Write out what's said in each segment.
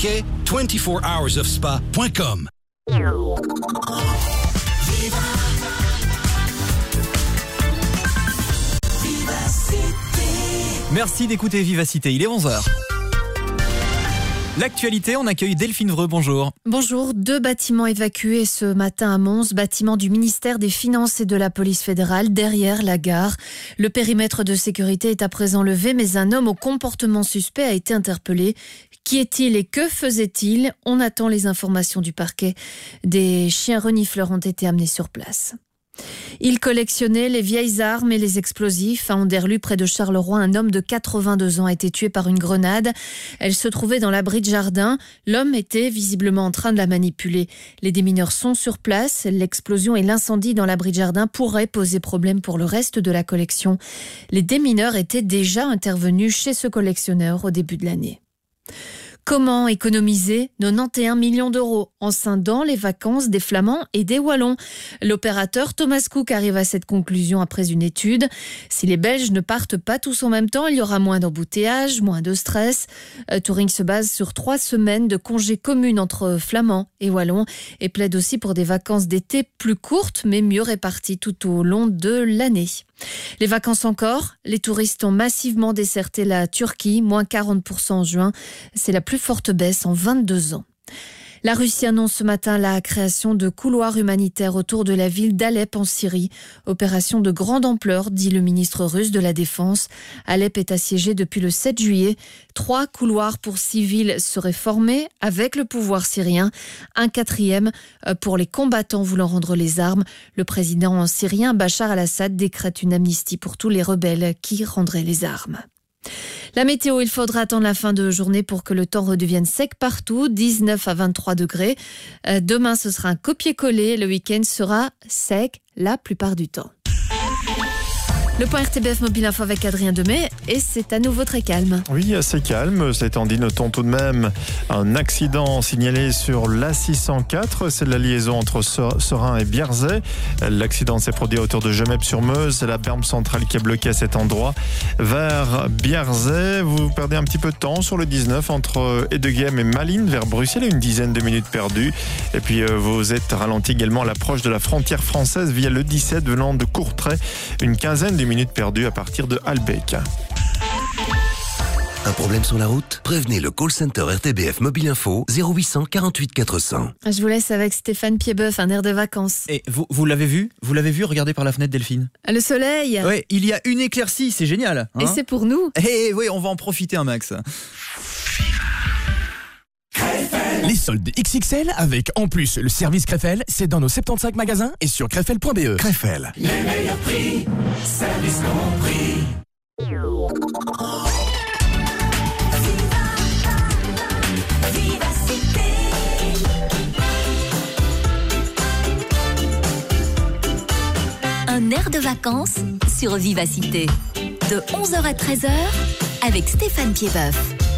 24hoursofspa.com. Merci d'écouter Vivacité, il est 11h. L'actualité, on accueille Delphine Vreux, bonjour. Bonjour, deux bâtiments évacués ce matin à Mons, bâtiments du ministère des Finances et de la police fédérale, derrière la gare. Le périmètre de sécurité est à présent levé, mais un homme au comportement suspect a été interpellé. Qui est-il et que faisait-il? On attend les informations du parquet. Des chiens renifleurs ont été amenés sur place. Il collectionnait les vieilles armes et les explosifs. À Anderlu, près de Charleroi, un homme de 82 ans a été tué par une grenade. Elle se trouvait dans l'abri de jardin. L'homme était visiblement en train de la manipuler. Les démineurs sont sur place. L'explosion et l'incendie dans l'abri de jardin pourraient poser problème pour le reste de la collection. Les démineurs étaient déjà intervenus chez ce collectionneur au début de l'année. Comment économiser 91 millions d'euros en scindant les vacances des Flamands et des Wallons? L'opérateur Thomas Cook arrive à cette conclusion après une étude. Si les Belges ne partent pas tous en même temps, il y aura moins d'embouteillages, moins de stress. Euh, Touring se base sur trois semaines de congés communes entre Flamands et Wallons et plaide aussi pour des vacances d'été plus courtes mais mieux réparties tout au long de l'année. Les vacances encore, les touristes ont massivement desserté la Turquie, moins 40% en juin. C'est la plus forte baisse en 22 ans. La Russie annonce ce matin la création de couloirs humanitaires autour de la ville d'Alep en Syrie. Opération de grande ampleur, dit le ministre russe de la Défense. Alep est assiégée depuis le 7 juillet. Trois couloirs pour civils seraient formés avec le pouvoir syrien. Un quatrième euh, pour les combattants voulant rendre les armes. Le président syrien Bachar al-Assad décrète une amnistie pour tous les rebelles qui rendraient les armes. La météo, il faudra attendre la fin de journée pour que le temps redevienne sec partout, 19 à 23 degrés. Euh, demain, ce sera un copier-coller. Le week-end sera sec la plupart du temps. Le point RTBF Mobile Info avec Adrien Demet et c'est à nouveau très calme. Oui, assez calme. C'est étant dit, notons tout de même un accident signalé sur l'A604. C'est la liaison entre Serein et Bierzet. L'accident s'est produit autour de Gemep-sur-Meuse. C'est la berme centrale qui est bloquée à cet endroit. Vers Bierzet, vous perdez un petit peu de temps sur le 19 entre Edegem et Malines vers Bruxelles. Une dizaine de minutes perdues. Et puis, euh, vous êtes ralenti également à l'approche de la frontière française via le 17 venant de Courtrai. Une quinzaine de minutes perdues à partir de Albec. Un problème sur la route? Prévenez le call center RTBF Mobile Info 0800 48 400. Je vous laisse avec Stéphane Piedboeuf, un air de vacances. Et vous, vous l'avez vu? Vous l'avez vu Regardez par la fenêtre, Delphine? Le soleil Oui, il y a une éclaircie, c'est génial. Et hein c'est pour nous. Eh oui, on va en profiter un max. Les soldes XXL avec en plus le service Crefel, c'est dans nos 75 magasins et sur crefel.be. Crefel. Les meilleurs prix, service compris. Un air de vacances sur Vivacité. De 11h à 13h avec Stéphane Piedboeuf.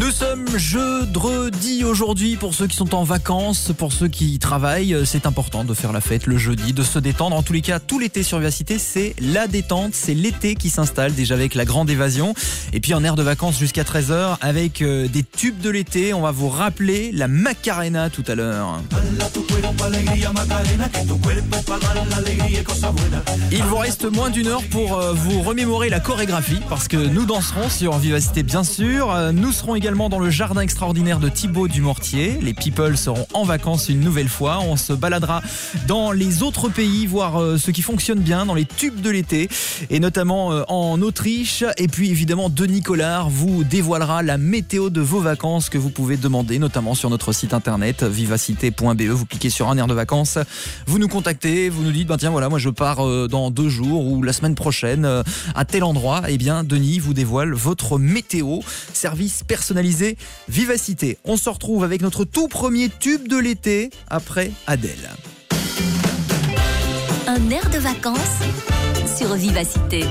Nous sommes jeudi aujourd'hui pour ceux qui sont en vacances, pour ceux qui travaillent. C'est important de faire la fête le jeudi, de se détendre. En tous les cas, tout l'été sur Vivacité, c'est la détente, c'est l'été qui s'installe déjà avec la grande évasion. Et puis en air de vacances jusqu'à 13h avec euh, des tubes de l'été. On va vous rappeler la Macarena tout à l'heure. Il vous reste moins d'une heure pour euh, vous remémorer la chorégraphie parce que nous danserons sur Vivacité bien sûr. Euh, Nous serons dans le jardin extraordinaire de Thibaut du Mortier. Les people seront en vacances une nouvelle fois. On se baladera dans les autres pays, voir euh, ce qui fonctionne bien dans les tubes de l'été et notamment euh, en Autriche. Et puis évidemment, Denis Collard vous dévoilera la météo de vos vacances que vous pouvez demander, notamment sur notre site internet vivacité.be. Vous cliquez sur un air de vacances, vous nous contactez, vous nous dites, ben tiens voilà, moi je pars euh, dans deux jours ou la semaine prochaine à tel endroit. Eh bien, Denis vous dévoile votre météo, service Vivacité. On se retrouve avec notre tout premier tube de l'été après Adèle. Un air de vacances sur Vivacité.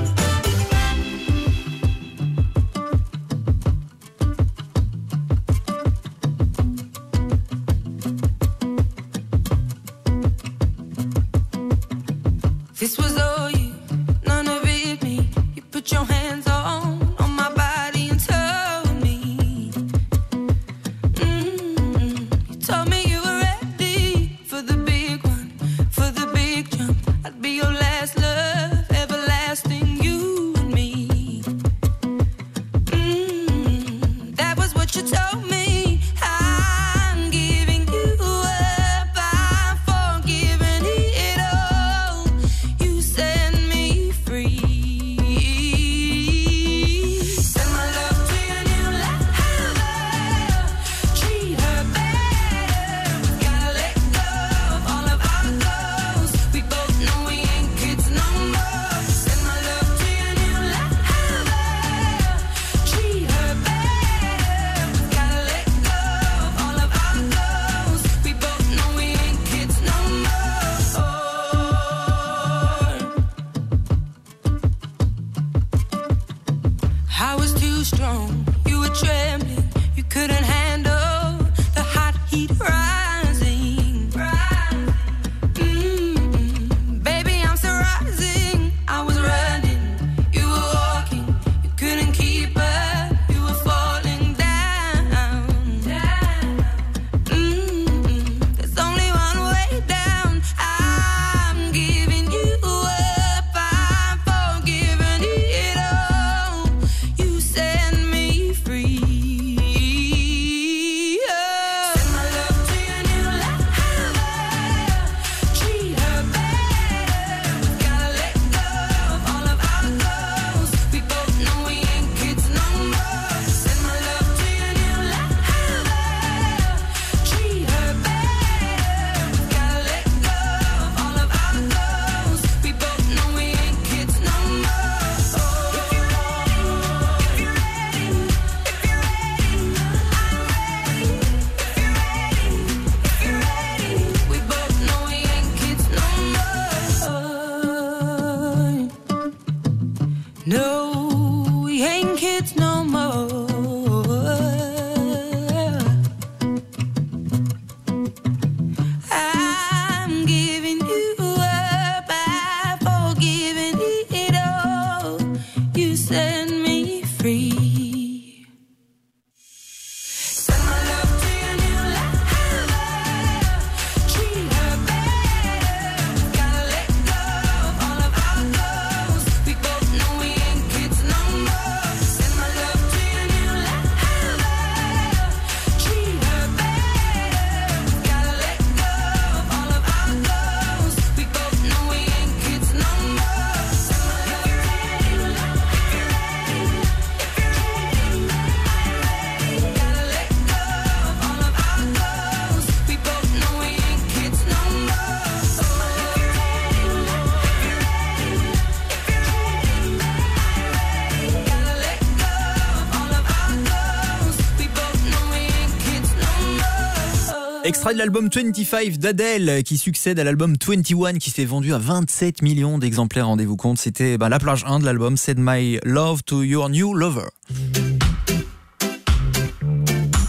De l'album 25 d'Adèle qui succède à l'album 21 qui s'est vendu à 27 millions d'exemplaires, rendez-vous compte. C'était bah, la plage 1 de l'album Said My Love to Your New Lover.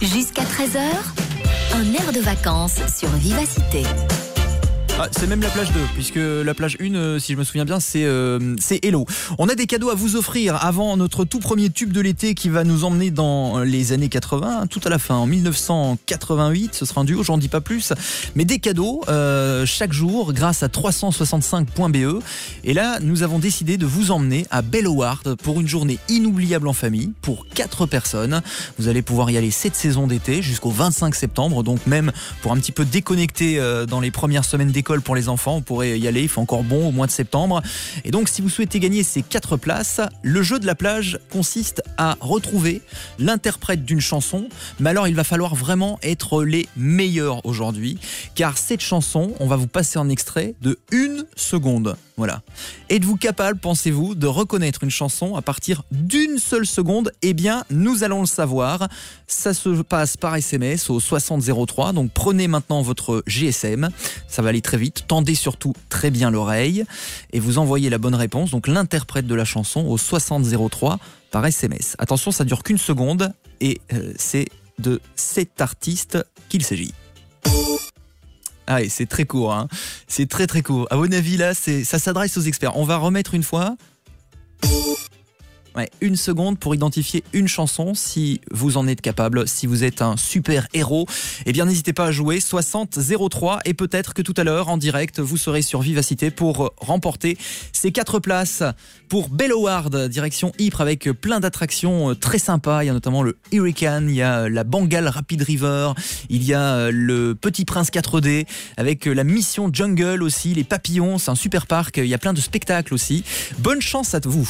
Jusqu'à 13h, un air de vacances sur Vivacité. Ah, c'est même la plage 2, puisque la plage 1, euh, si je me souviens bien, c'est euh, Hello. On a des cadeaux à vous offrir avant notre tout premier tube de l'été qui va nous emmener dans les années 80, tout à la fin, en 1988. Ce sera un duo, j'en dis pas plus. Mais des cadeaux euh, chaque jour grâce à 365.be. Et là, nous avons décidé de vous emmener à Belloward pour une journée inoubliable en famille, pour 4 personnes. Vous allez pouvoir y aller cette saison d'été jusqu'au 25 septembre, donc même pour un petit peu déconnecter euh, dans les premières semaines pour les enfants, on pourrait y aller, il fait encore bon au mois de septembre. Et donc si vous souhaitez gagner ces 4 places, le jeu de la plage consiste à retrouver l'interprète d'une chanson, mais alors il va falloir vraiment être les meilleurs aujourd'hui, car cette chanson, on va vous passer un extrait de une seconde. Voilà. Êtes-vous capable, pensez-vous, de reconnaître une chanson à partir d'une seule seconde? Eh bien, nous allons le savoir. Ça se passe par SMS au 6003. Donc prenez maintenant votre GSM. Ça va aller très vite. Tendez surtout très bien l'oreille et vous envoyez la bonne réponse. Donc l'interprète de la chanson au 6003 par SMS. Attention, ça dure qu'une seconde et euh, c'est de cet artiste qu'il s'agit. Ah c'est très court, hein. c'est très très court. À mon avis, là, ça s'adresse aux experts. On va remettre une fois. Ouais, une seconde pour identifier une chanson si vous en êtes capable, si vous êtes un super héros. Eh bien, n'hésitez pas à jouer 60 03 et peut-être que tout à l'heure en direct, vous serez sur Vivacité pour remporter ces quatre places pour Belloward, direction Ypres avec plein d'attractions très sympas. Il y a notamment le Hurricane, il y a la Bengal Rapid River, il y a le Petit Prince 4D avec la mission Jungle aussi, les papillons, c'est un super parc. Il y a plein de spectacles aussi. Bonne chance à vous.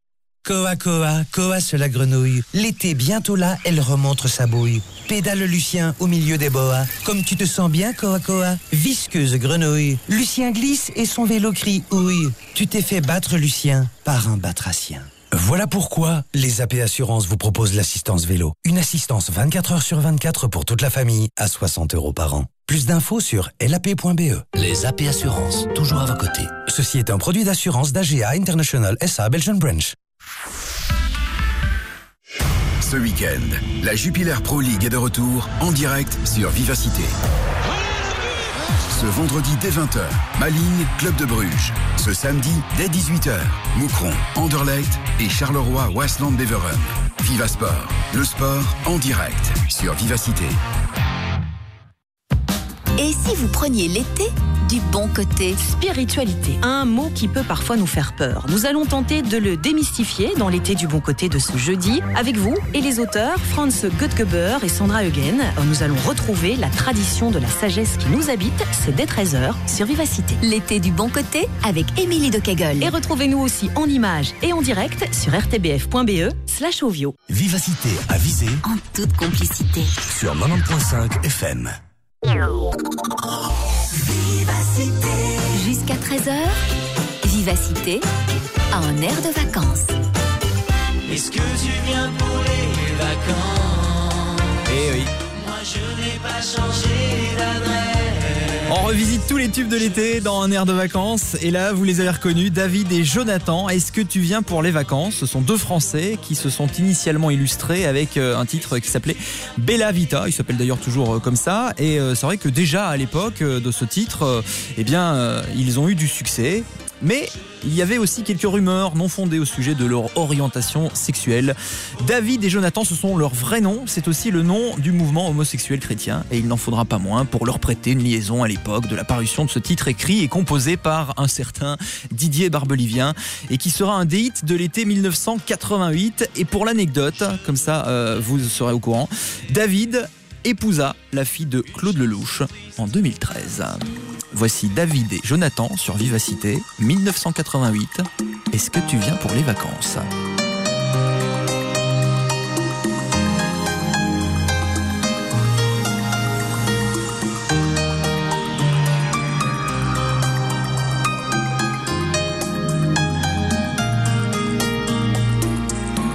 Koa Koa, Koa sur la grenouille. L'été bientôt là, elle remontre sa bouille. Pédale Lucien au milieu des boas. Comme tu te sens bien, Koa Koa? Visqueuse grenouille. Lucien glisse et son vélo crie ouille. Tu t'es fait battre, Lucien, par un batracien. Voilà pourquoi les AP Assurances vous proposent l'assistance vélo. Une assistance 24 heures sur 24 pour toute la famille à 60 euros par an. Plus d'infos sur lap.be. Les AP Assurances, toujours à vos côtés. Ceci est un produit d'assurance d'AGA International SA Belgian Branch. Ce week-end, la Jupiler Pro League est de retour en direct sur Vivacité. Ce vendredi dès 20h, Maligne, Club de Bruges. Ce samedi dès 18h, Moucron, Anderlecht et Charleroi, Westland Beveren. Viva Sport, le sport en direct sur Vivacité. Et si vous preniez l'été du bon côté Spiritualité, un mot qui peut parfois nous faire peur. Nous allons tenter de le démystifier dans l'été du bon côté de ce jeudi avec vous et les auteurs Franz Göttgeber et Sandra Eugen. Nous allons retrouver la tradition de la sagesse qui nous habite. C'est dès 13h sur Vivacité. L'été du bon côté avec Émilie de Kegel. Et retrouvez-nous aussi en images et en direct sur rtbf.be slash ovio. Vivacité à viser en toute complicité sur 90.5 FM. Vivacité. Jusqu'à 13h, Vivacité a un air de vacances. Est-ce que tu viens pour les vacances? Eh oui. Moi je n'ai pas changé d'adresse. On revisite tous les tubes de l'été dans un air de vacances. Et là, vous les avez reconnus, David et Jonathan. Est-ce que tu viens pour les vacances? Ce sont deux Français qui se sont initialement illustrés avec euh, un titre qui s'appelait Bella Vita. Il s'appelle d'ailleurs toujours euh, comme ça. Et euh, c'est vrai que déjà à l'époque de ce titre, eh bien, ils ont eu du succès. Mais il y avait aussi quelques rumeurs non fondées au sujet de leur orientation sexuelle. David et Jonathan, ce sont leurs vrais noms. C'est aussi le nom du mouvement homosexuel chrétien. Et il n'en faudra pas moins pour leur prêter une liaison à l'époque de la parution de ce titre écrit et composé par un certain Didier Barbelivien et qui sera un des de l'été 1988. Et pour l'anecdote, comme ça euh, vous serez au courant, David épousa la fille de Claude Lelouch en 2013. Voici David et Jonathan sur Vivacité 1988. Est-ce que tu viens pour les vacances?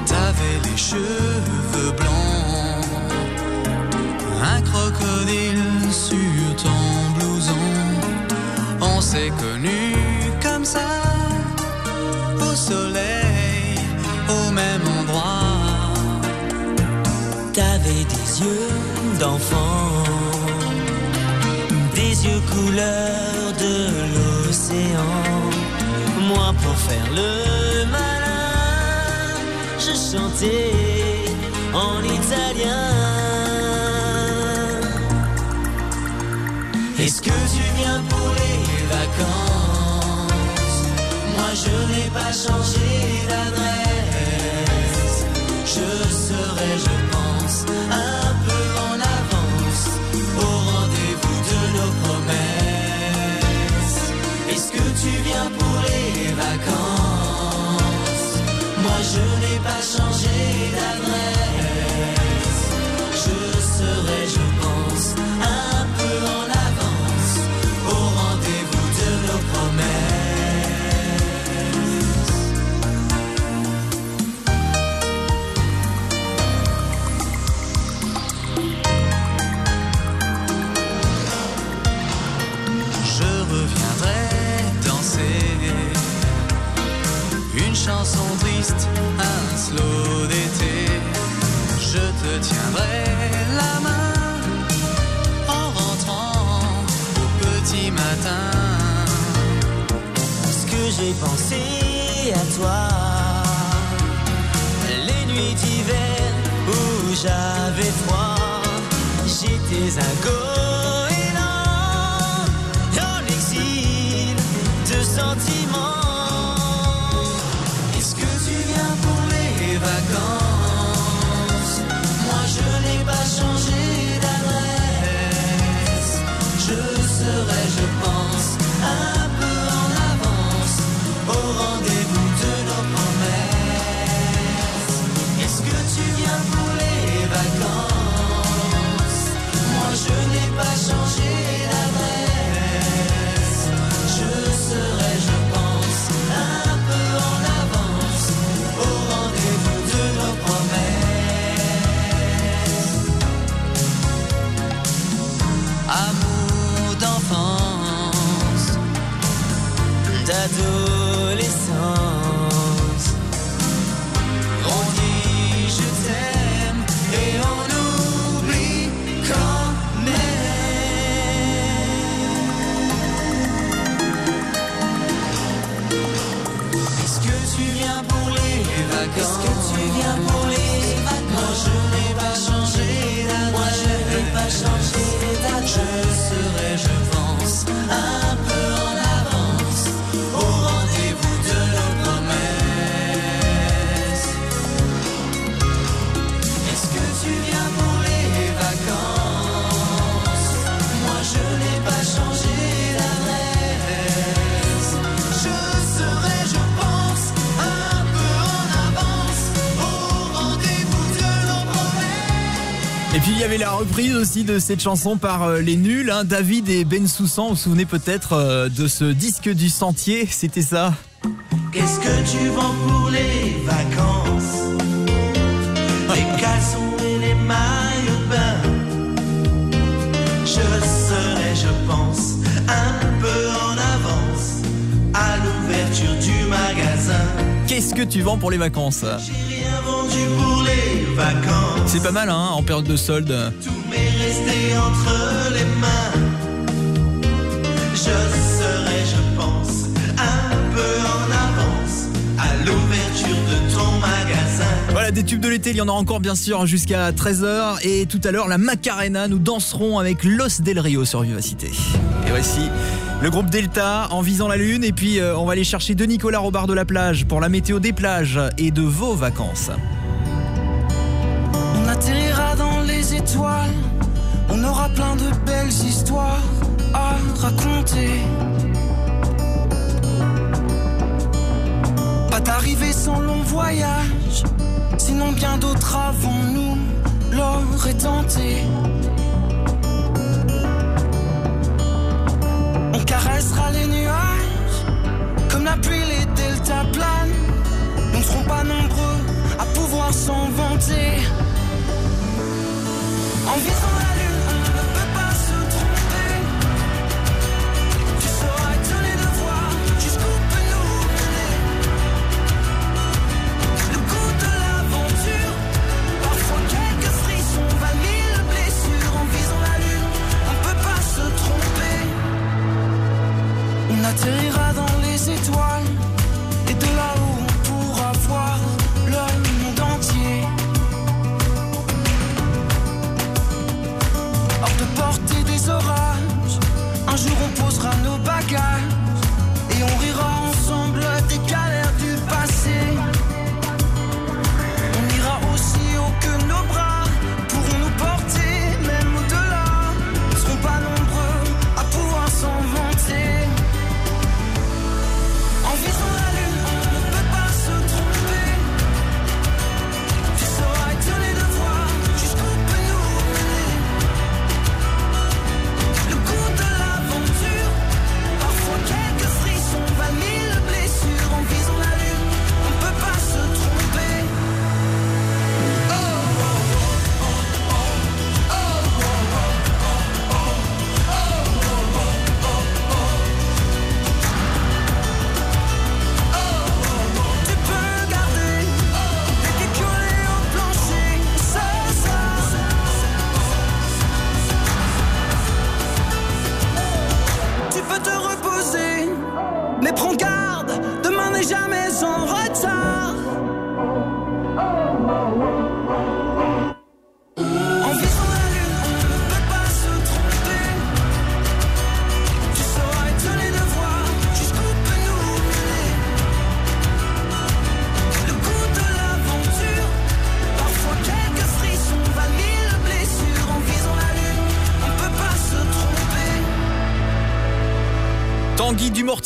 T'avais les cheveux s'est connus comme ça, au soleil, au même endroit. T'avais des yeux d'enfant, des yeux couleur de l'océan. Moi pour faire le malin, je chantais en italien. Je n'ai pas changé d'adresse. Je serai, je pense, un d'été. Je te tiendrai la main en rentrant au petit matin. Ce que j'ai pensé à toi, les nuits d'hiver où j'avais froid, j'étais un goéland avait la reprise aussi de cette chanson par euh, les nuls, hein, David et Ben Soussan. Vous vous souvenez peut-être euh, de ce disque du sentier, c'était ça Qu'est-ce que tu vends pour les vacances? Les caleçons et les maillots de bain. Je serai, je pense, un peu en avance à l'ouverture du magasin. Qu'est-ce que tu vends pour les vacances? Rien vendu pour les vacances. C'est pas mal hein, en période de solde. Mais resté entre les mains. Je serai, je pense, un peu en avance à l'ouverture de ton magasin. Voilà, des tubes de l'été, il y en aura encore bien sûr jusqu'à 13h. Et tout à l'heure, la Macarena, nous danserons avec Los Del Rio sur Vivacité. Et voici le groupe Delta en visant la lune. Et puis, euh, on va aller chercher de Nicolas Robard de la plage pour la météo des plages et de vos vacances. On atterrira dans les étoiles, on aura plein de belles histoires à raconter. est arrivé sans long voyage. Sinon, bien d'autres avant nous l'auraient tenté. On caressera les nuages comme la pluie, les deltas planent. Nous ne serons pas nombreux à pouvoir s'en vanter. Atterrira dans les étoiles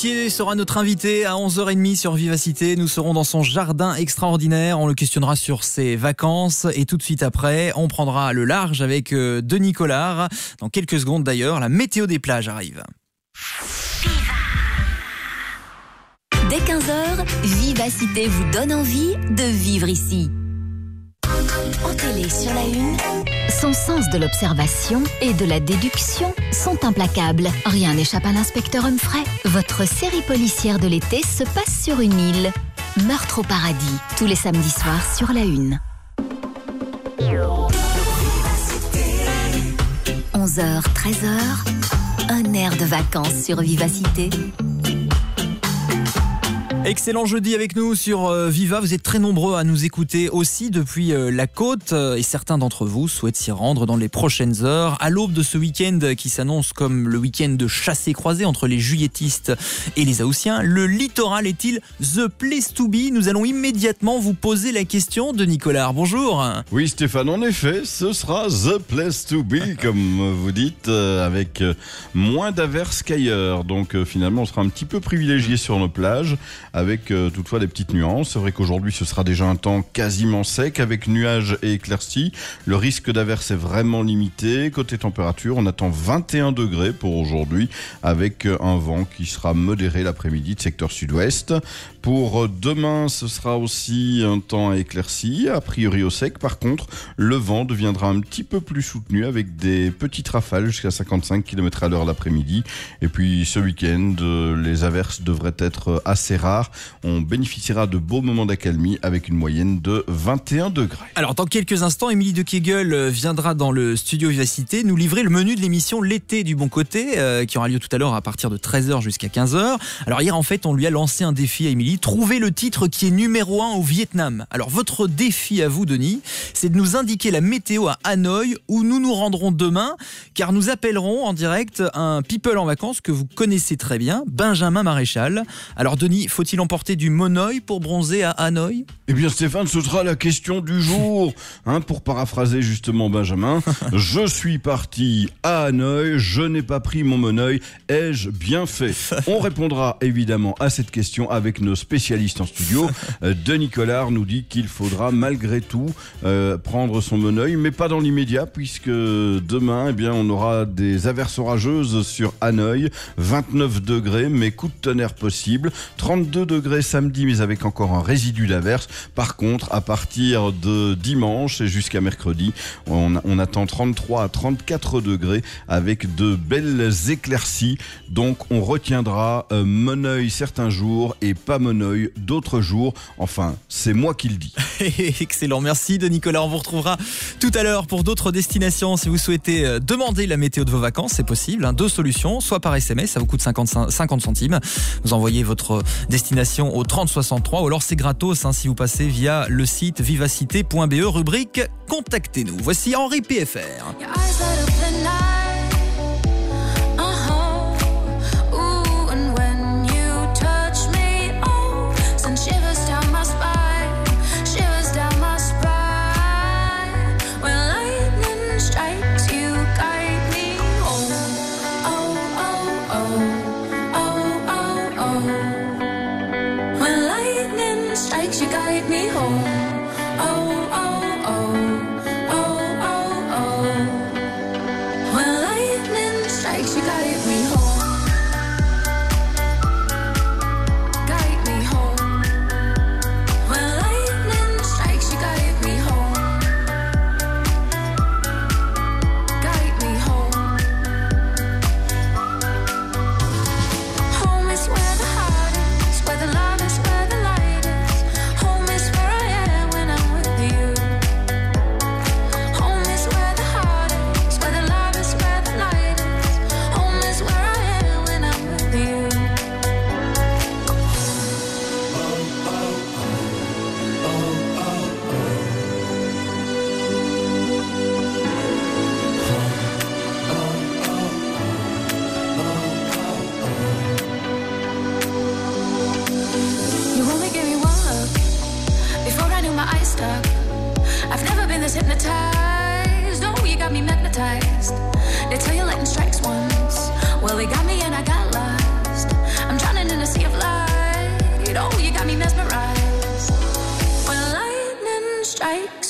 Sera notre invité à 11h30 sur Vivacité. Nous serons dans son jardin extraordinaire. On le questionnera sur ses vacances. Et tout de suite après, on prendra le large avec euh, Denis Collard. Dans quelques secondes d'ailleurs, la météo des plages arrive. Dès 15h, Vivacité vous donne envie de vivre ici. En télé sur la une, son sens de l'observation et de la déduction sont implacables. Rien n'échappe à l'inspecteur Humphrey. Votre série policière de l'été se passe sur une île. Meurtre au paradis, tous les samedis soirs sur la une. 11h, 13h, un air de vacances sur Vivacité. Excellent jeudi avec nous sur euh, Viva. Vous êtes très nombreux à nous écouter aussi depuis euh, la côte euh, et certains d'entre vous souhaitent s'y rendre dans les prochaines heures. À l'aube de ce week-end qui s'annonce comme le week-end de chassé croisé entre les juilletistes et les Haussiens, le littoral est-il the place to be? Nous allons immédiatement vous poser la question de Nicolas. Bonjour. Oui Stéphane, en effet, ce sera the place to be, comme vous dites, avec moins d'averses qu'ailleurs. Donc finalement, on sera un petit peu privilégié sur nos plages, avec euh, toutefois des petites nuances. C'est vrai qu'aujourd'hui, ce sera déjà un temps quasiment sec, avec nuages et éclaircies. Le risque d'averse est vraiment limité. Côté température, on attend 21 degrés pour aujourd'hui, avec euh, un vent qui sera modéré l'après-midi de secteur sud-ouest. Pour euh, demain, ce sera aussi un temps éclairci, a priori au sec. Par contre, le vent deviendra un petit peu plus soutenu avec des petites rafales jusqu'à 55 km à l'heure l'après-midi. Et puis ce week-end, euh, les averses devraient être euh, assez rares. On bénéficiera de beaux moments d'accalmie avec une moyenne de 21 degrés. Alors, dans quelques instants, Émilie de Kegel viendra dans le studio Vivacité nous livrer le menu de l'émission L'été du bon côté, qui aura lieu tout à l'heure à partir de 13h jusqu'à 15h. Alors, hier, en fait, on lui a lancé un défi à Émilie trouver le titre qui est numéro 1 au Vietnam. Alors, votre défi à vous, Denis, c'est de nous indiquer la météo à Hanoï, où nous nous rendrons demain, car nous appellerons en direct un people en vacances que vous connaissez très bien, Benjamin Maréchal. Alors, Denis, faut-il emporter du monoeil pour bronzer à Hanoï? Eh bien Stéphane, ce sera la question du jour. Hein, pour paraphraser justement Benjamin, je suis parti à Hanoï, je n'ai pas pris mon monoeil, ai-je bien fait? On répondra évidemment à cette question avec nos spécialistes en studio. Euh, Denis Collard nous dit qu'il faudra malgré tout euh, prendre son monoeil, mais pas dans l'immédiat, puisque demain, eh bien, on aura des averses orageuses sur Hanoï, 29 degrés, mais coup de tonnerre possible, 32 degrés samedi, mais avec encore un résidu d'averse. Par contre, à partir de dimanche et jusqu'à mercredi, on, on attend 33 à 34 degrés avec de belles éclaircies. Donc, on retiendra euh, Moneuil certains jours et pas D'autres jours. Enfin, c'est moi qui le dis. Excellent, merci de Nicolas. On vous retrouvera tout à l'heure pour d'autres destinations. Si vous souhaitez euh, demander la météo de vos vacances, c'est possible. hein. Deux solutions, soit par SMS, ça vous coûte 50, 50 centimes. Vous envoyez votre destination au 3063 ou alors c'est gratos hein, si vous passez via le site vivacité.be, rubrique Contactez-nous. Voici Henri PFR.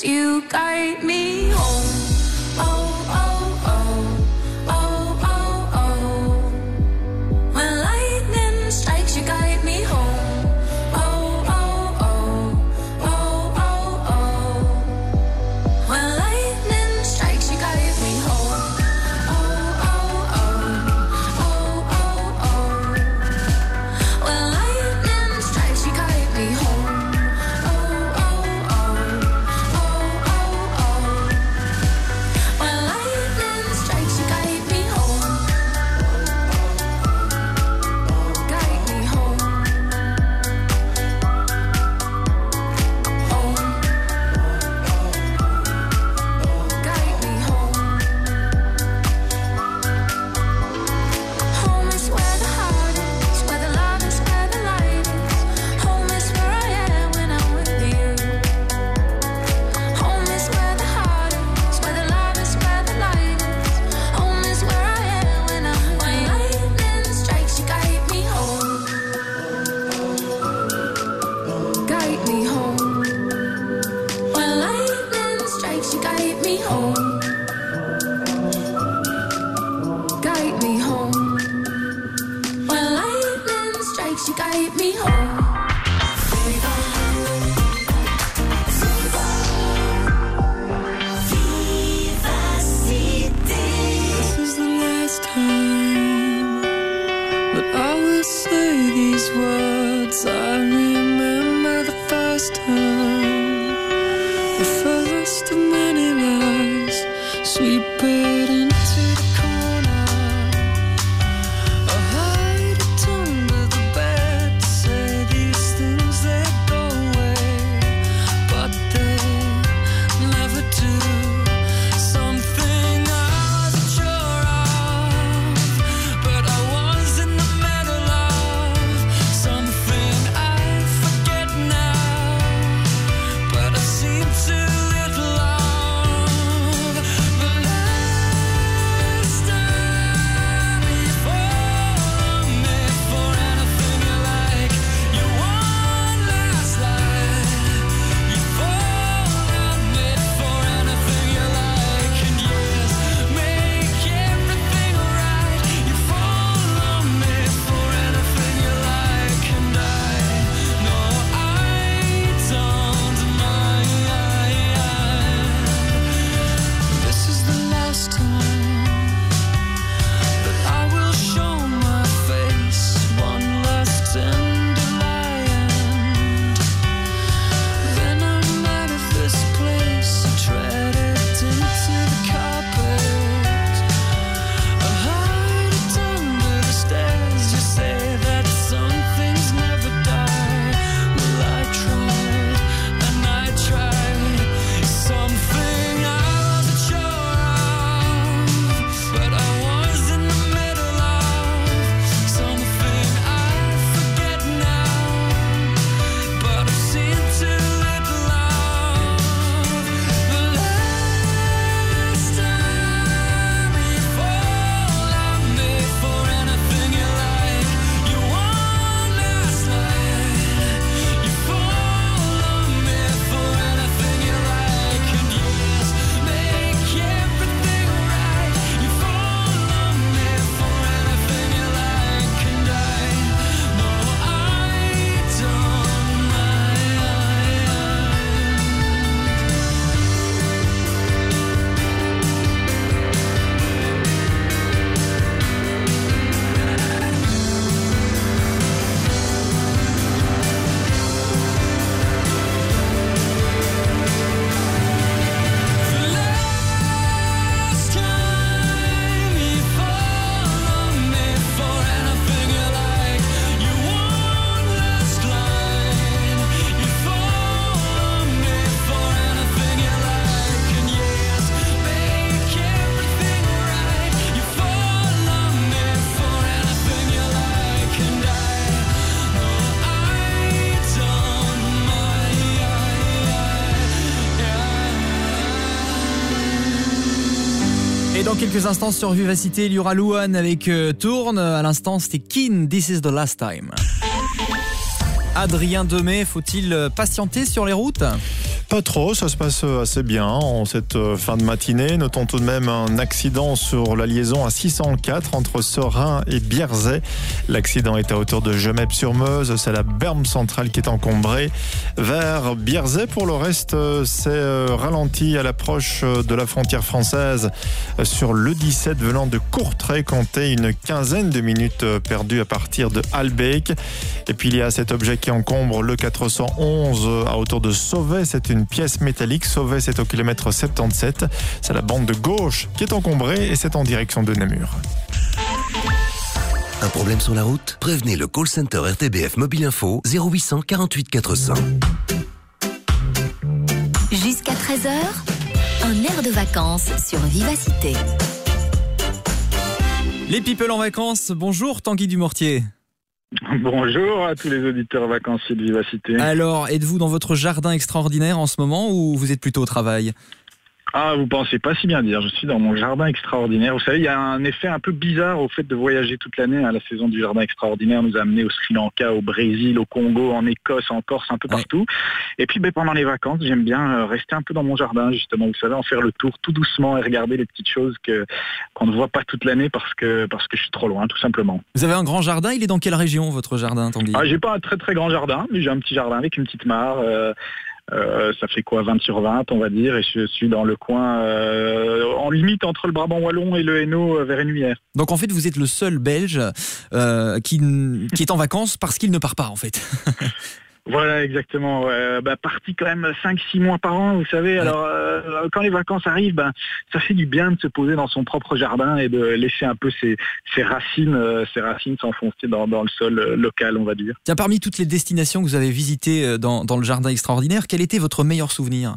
You guide me home. Quelques instants sur Vivacité, il y aura Louane avec euh, Tourne. À l'instant, c'était Keen, This is the last time. Adrien Demey, faut-il euh, patienter sur les routes? Pas trop, ça se passe assez bien en cette euh, fin de matinée. Notons tout de même un accident sur la liaison à 604 entre Serein et Bierzet. L'accident est à hauteur de Gemep-sur-Meuse. C'est la berme centrale qui est encombrée. Vers Bierzet, pour le reste, euh, c'est euh, ralenti à l'approche euh, de la frontière française euh, sur le 17 venant de Courtrai. Comptez une quinzaine de minutes euh, perdues à partir de Albeek. Et puis il y a cet objet qui encombre le 411 euh, à hauteur de Sauvet. C'est une pièce métallique. Sauvet, c'est au kilomètre 77. C'est la bande de gauche qui est encombrée et c'est en direction de Namur. Un problème sur la route? Prévenez le call center RTBF Mobile Info 0800 48 400. Jusqu'à 13h, un air de vacances sur Vivacité. Les people en vacances, bonjour Tanguy Dumortier. Bonjour à tous les auditeurs vacanciers de Vivacité. Alors, êtes-vous dans votre jardin extraordinaire en ce moment ou vous êtes plutôt au travail? Ah, vous pensez pas si bien dire. Je suis dans mon jardin extraordinaire. Vous savez, il y a un effet un peu bizarre au fait de voyager toute l'année. hein. La saison du jardin extraordinaire nous a amenés au Sri Lanka, au Brésil, au Congo, en Écosse, en Corse, un peu partout. Et puis, ben, pendant les vacances, j'aime bien euh, rester un peu dans mon jardin, justement. Vous savez, en faire le tour tout doucement et regarder les petites choses que qu'on ne voit pas toute l'année parce que parce que je suis trop loin, tout simplement. Vous avez un grand jardin, il est dans quelle région votre jardin Tanguy? Ah, j'ai pas un très très grand jardin, mais j'ai un petit jardin avec une petite mare. euh, euh, ça fait quoi 20 sur 20 on va dire et je suis dans le coin euh, en limite entre le Brabant Wallon et le Hainaut euh, vers Ennuière. Donc en fait, vous êtes le seul Belge euh, qui, qui est en vacances parce qu'il ne part pas en fait. Voilà exactement. ouais. Bah, parti quand même 5-6 mois par an, vous savez. Alors euh, quand les vacances arrivent, ben, ça fait du bien de se poser dans son propre jardin et de laisser un peu ses, ses racines, euh, ses racines s'enfoncer dans, dans le sol euh, local, on va dire. Tiens, parmi toutes les destinations que vous avez visitées euh, dans, dans le jardin extraordinaire, quel était votre meilleur souvenir?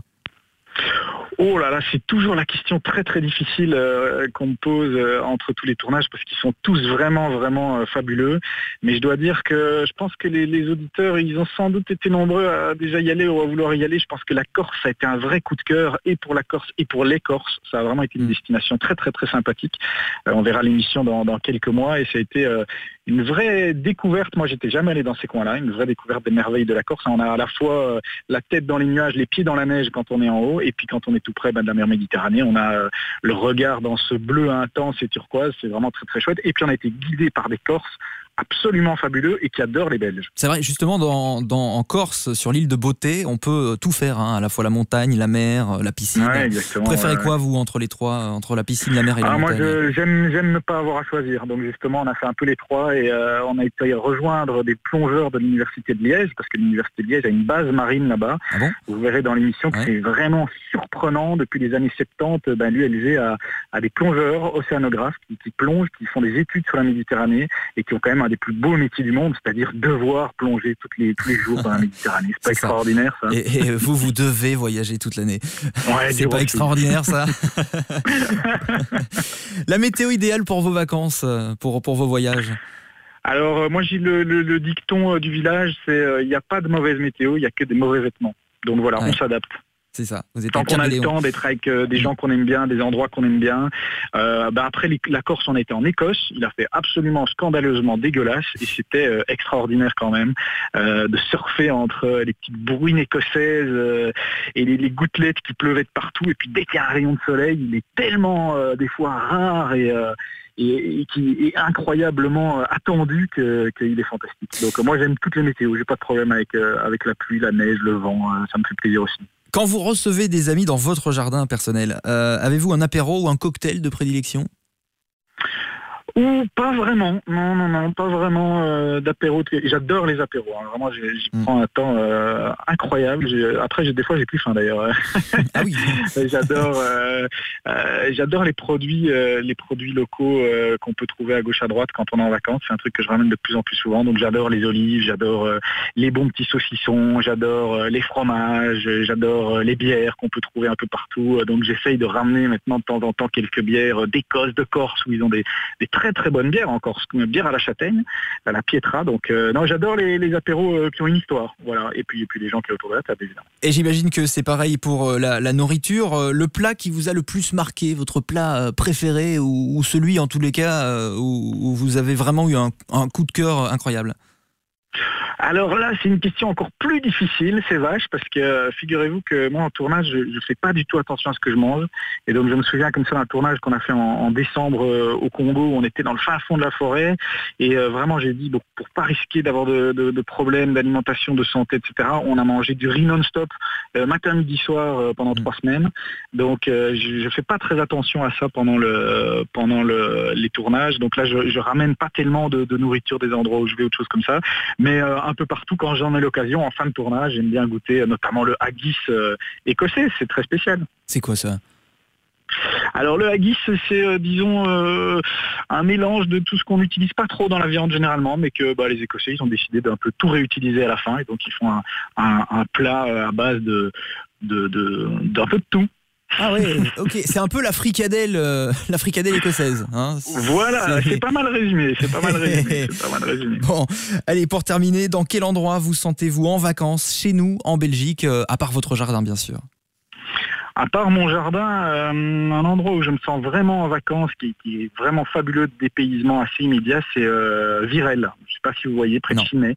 Oh là là, c'est toujours la question très très difficile euh, qu'on me pose euh, entre tous les tournages parce qu'ils sont tous vraiment vraiment euh, fabuleux. Mais je dois dire que je pense que les, les auditeurs, ils ont sans doute été nombreux à déjà y aller ou à vouloir y aller. Je pense que la Corse a été un vrai coup de cœur et pour la Corse et pour les Corses. Ça a vraiment été une destination très très très sympathique. On verra l'émission dans, dans quelques mois et ça a été une vraie découverte. Moi, j'étais jamais allé dans ces coins-là. Une vraie découverte des merveilles de la Corse. On a à la fois la tête dans les nuages, les pieds dans la neige quand on est en haut, et puis quand on est tout près de la mer Méditerranée, on a euh, le regard dans ce bleu intense et turquoise. C'est vraiment très très chouette. Et puis on a été guidé par des Corses absolument fabuleux et qui adorent les Belges. C'est vrai, justement, dans, dans- en Corse, sur l'île de Beauté, on peut tout faire, hein, à la fois la montagne, la mer, euh, la piscine. Ouais, vous préférez ouais, quoi, vous, entre les trois, euh, entre la piscine, la mer et la Ah, moi, montagne je- j'aime j'aime ne pas avoir à choisir. Donc justement, on a fait un peu les trois et euh, on a été rejoindre des plongeurs de l'université de Liège parce que l'université de Liège a une base marine là-bas. Ah Vous verrez dans l'émission que c'est vraiment surprenant. Depuis les années 70, ben, l'ULG a, a des plongeurs océanographes qui, qui plongent, qui font des études sur la Méditerranée et qui ont quand même un des plus beaux métiers du monde, c'est-à-dire devoir plonger toutes les, tous les jours dans la Méditerranée. C'est pas ça. extraordinaire ça Et, et vous, vous devez voyager toute l'année. Ouais, C'est pas extraordinaire, ça La météo idéale pour vos vacances, euh, pour, pour vos voyages Alors euh, moi j'ai le, le- le dicton euh, du village, c'est il n'y a pas de mauvaise météo, il n'y a que des mauvais vêtements. Donc voilà, Ouais. on s'adapte. C'est ça. Vous êtes Tant qu'on a le temps d'être avec euh, des gens qu'on aime bien, des endroits qu'on aime bien. Euh, bah, après les- la Corse, on a été en Écosse. Il a fait absolument scandaleusement dégueulasse et c'était euh, extraordinaire quand même de surfer entre les petites bruines écossaises et les, les gouttelettes qui pleuvaient de partout. Et puis dès qu'il y a un rayon de soleil, il est tellement des fois rare et et, et qui est incroyablement attendu que- qu'il est fantastique. Donc moi j'aime toutes les météos, j'ai pas de problème avec, euh, avec la pluie, la neige, le vent, euh, ça me fait plaisir aussi. Quand vous recevez des amis dans votre jardin personnel, euh, avez-vous un apéro ou un cocktail de prédilection? Ou pas vraiment, non, non, non, pas vraiment euh, d'apéro. J'adore les apéros, hein. vraiment j'y j'y prends un temps euh, incroyable. Après des fois j'ai plus faim d'ailleurs. Ah oui. j'adore, euh, euh, j'adore les produits, les produits locaux qu'on peut trouver à gauche à droite quand on est en vacances. C'est un truc que je ramène de plus en plus souvent. Donc j'adore les olives, j'adore les bons petits saucissons, j'adore les fromages, j'adore les bières qu'on peut trouver un peu partout. Donc j'essaye de ramener maintenant de temps en temps quelques bières d'Écosse, de Corse où ils ont des, des très très très bonne bière encore, une bière à la châtaigne, à la Pietra. Donc euh, non, j'adore les, apéros euh, qui ont une histoire, voilà. Et puis et puis les gens qui sont autour de la table évidemment. Et j'imagine que c'est pareil pour euh, la, nourriture. Le plat qui vous a le plus marqué, votre plat préféré ou, celui en tous les cas où, où vous avez vraiment eu un, un coup de cœur incroyable? Alors là, c'est une question encore plus difficile, c'est vache, parce que euh, figurez-vous que moi en tournage, je ne fais pas du tout attention à ce que je mange. Et donc je me souviens comme ça d'un tournage qu'on a fait en, en décembre euh, au Congo, où on était dans le fin fond de la forêt. Et euh, vraiment, j'ai dit, bon, pour pas risquer d'avoir de, de- de problèmes d'alimentation, de santé, etc., on a mangé du riz non-stop, euh, matin, midi, soir, pendant trois semaines. Donc je ne fais pas très attention à ça pendant, le, pendant le, les tournages. Donc là, je, je ramène pas tellement de, de nourriture des endroits où je vais, autre chose comme ça. Mais un peu partout, quand j'en ai l'occasion, en fin de tournage, j'aime bien goûter euh, notamment le haggis euh, écossais. C'est très spécial. C'est quoi ça? Alors le haggis, c'est euh, disons euh, un mélange de tout ce qu'on n'utilise pas trop dans la viande généralement, mais que bah, les Écossais ils ont décidé d'un peu tout réutiliser à la fin, et donc ils font un, un- un plat à base de de- de- d'un peu de tout. Ah ouais, ok, c'est un peu la fricadelle, euh, la fricadelle écossaise. hein. Voilà, c'est pas mal résumé, c'est pas mal résumé, c'est pas mal résumé. Bon, allez, pour terminer, dans quel endroit vous sentez-vous en vacances chez nous, en Belgique, euh, à part votre jardin, bien sûr? À part mon jardin, euh, un endroit où je me sens vraiment en vacances, qui, qui est vraiment fabuleux de dépaysement assez immédiat, c'est euh, Virel. Pas si vous voyez, près de Chimay.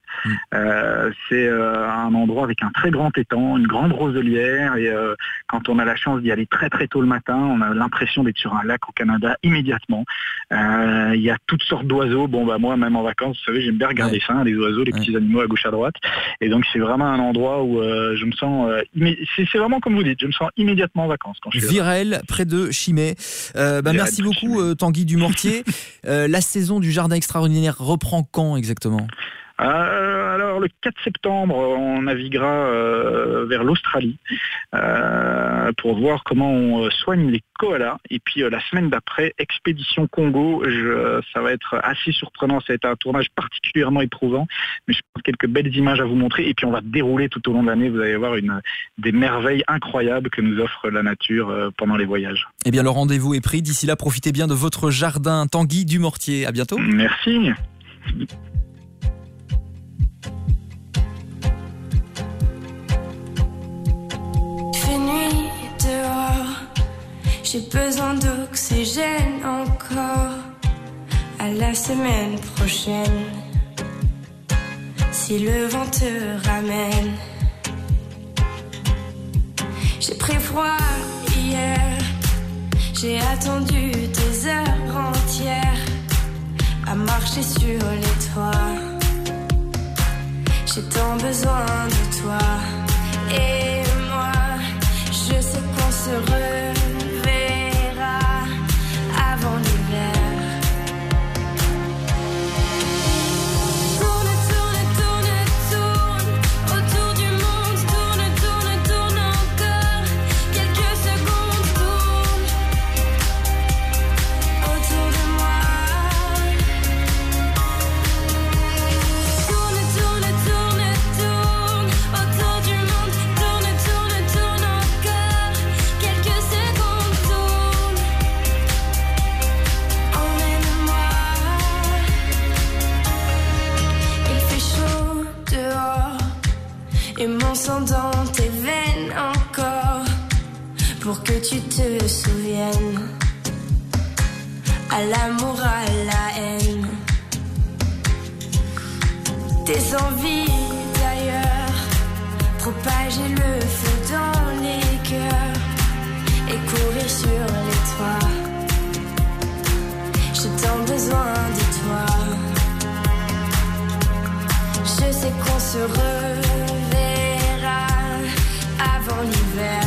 Euh, c'est euh, un endroit avec un très grand étang, une grande roselière, et euh, quand on a la chance d'y aller très très tôt le matin, on a l'impression d'être sur un lac au Canada immédiatement. Il y a toutes sortes d'oiseaux. Bon, bah moi, même en vacances, vous savez, j'aime bien regarder ça, hein, les oiseaux, les petits animaux à gauche à droite. Et donc, c'est vraiment un endroit où je me sens... c'est vraiment comme vous dites, je me sens immédiatement en vacances quand je suis. Virel, près de Chimay. Bah, Virel, merci beaucoup, Tanguy Dumortier. La saison du jardin extraordinaire reprend quand exactement? Euh, alors le 4 septembre, on naviguera euh, vers l'Australie euh, pour voir comment on soigne les koalas. Et puis la semaine d'après, expédition Congo. Je- ça va être assez surprenant. Ça va être un tournage particulièrement éprouvant, mais je pense quelques belles images à vous montrer. Et puis on va dérouler tout au long de l'année. Vous allez voir une, des merveilles incroyables que nous offre la nature pendant les voyages. Eh bien, le rendez-vous est pris. D'ici là, profitez bien de votre jardin. Tanguy Dumortier, à bientôt. Merci. Dehors, j'ai besoin d'oxygène encore. À la semaine prochaine, si le vent te ramène. J'ai pris froid hier, j'ai attendu des heures entières à marcher sur les toits. J'ai tant besoin de toi sais que tu te souviennes à l'amour, à la haine tes envies d'ailleurs, propager le feu dans les cœurs et courir sur les toits. J'ai tant besoin de toi. Je sais qu'on se reverra avant l'hiver.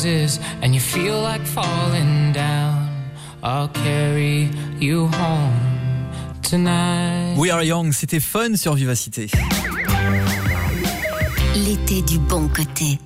Bar closes and you feel like falling down, I'll carry you home tonight. We Are Young, c'était fun sur Vivacité. L'été du bon côté.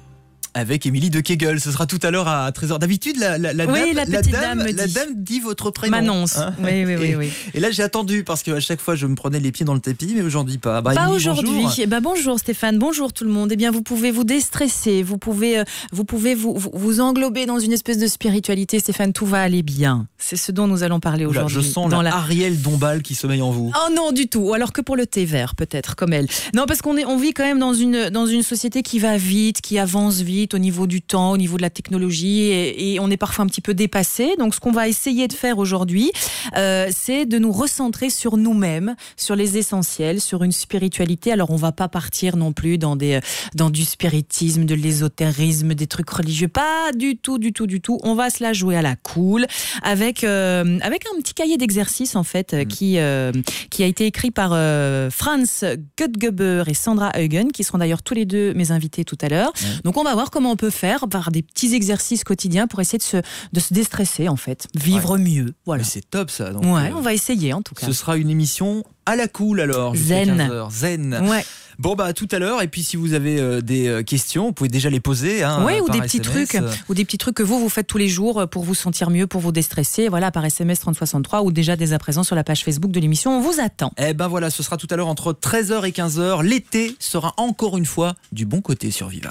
Avec Émilie de Kegel. Ce sera tout à l'heure à 13h. D'habitude, la, la, la Oui, dame, la petite dame, dame me la dit. dame dit votre prénom. M'annonce. Oui, oui, oui, et, oui. Et là, j'ai attendu parce qu'à chaque fois, je me prenais les pieds dans le tapis, mais aujourd'hui pas. Bah, Pas aujourd'hui. bonjour. Eh ben, bonjour Stéphane, bonjour tout le monde. Eh bien, vous pouvez vous déstresser, vous pouvez, euh, vous pouvez vous, vous, vous englober dans une espèce de spiritualité. Stéphane, tout va aller bien. C'est ce dont nous allons parler aujourd'hui. je sens dans la Ariel Dombal qui sommeille en vous. Oh non, du tout. Alors que pour le thé vert, peut-être, comme elle. Non, parce qu'on on vit quand même dans une, dans une société qui va vite, qui avance vite. Vite au niveau du temps, au niveau de la technologie, et, et on est parfois un petit peu dépassé. Donc, ce qu'on va essayer de faire aujourd'hui, euh, c'est de nous recentrer sur nous-mêmes, sur les essentiels, sur une spiritualité. Alors, on va pas partir non plus dans des, dans du spiritisme, de l'ésotérisme, des trucs religieux. Pas du tout, du tout, du tout. On va se la jouer à la cool avec, euh, avec un petit cahier d'exercices en fait euh, qui, euh, qui a été écrit par euh, Franz Gutgeber et Sandra Eugen, qui seront d'ailleurs tous les deux mes invités tout à l'heure. Donc, on va voir comment on peut faire par des petits exercices quotidiens pour essayer de se, de se déstresser en fait, vivre mieux. Voilà. C'est top ça. donc, Ouais, euh, on va essayer en tout cas. Ce sera une émission à la cool alors. Zen. 15 heures. Zen. Ouais. Bon bah à tout à l'heure et puis si vous avez euh, des euh, questions, vous pouvez déjà les poser. Hein, Ouais, ou des petits SMS. trucs, ou des petits trucs que vous vous faites tous les jours pour vous sentir mieux, pour vous déstresser. Voilà, par SMS 3063 ou déjà dès à présent sur la page Facebook de l'émission. On vous attend. Eh ben voilà, ce sera tout à l'heure entre 13h et 15h. L'été sera encore une fois du bon côté sur Viva.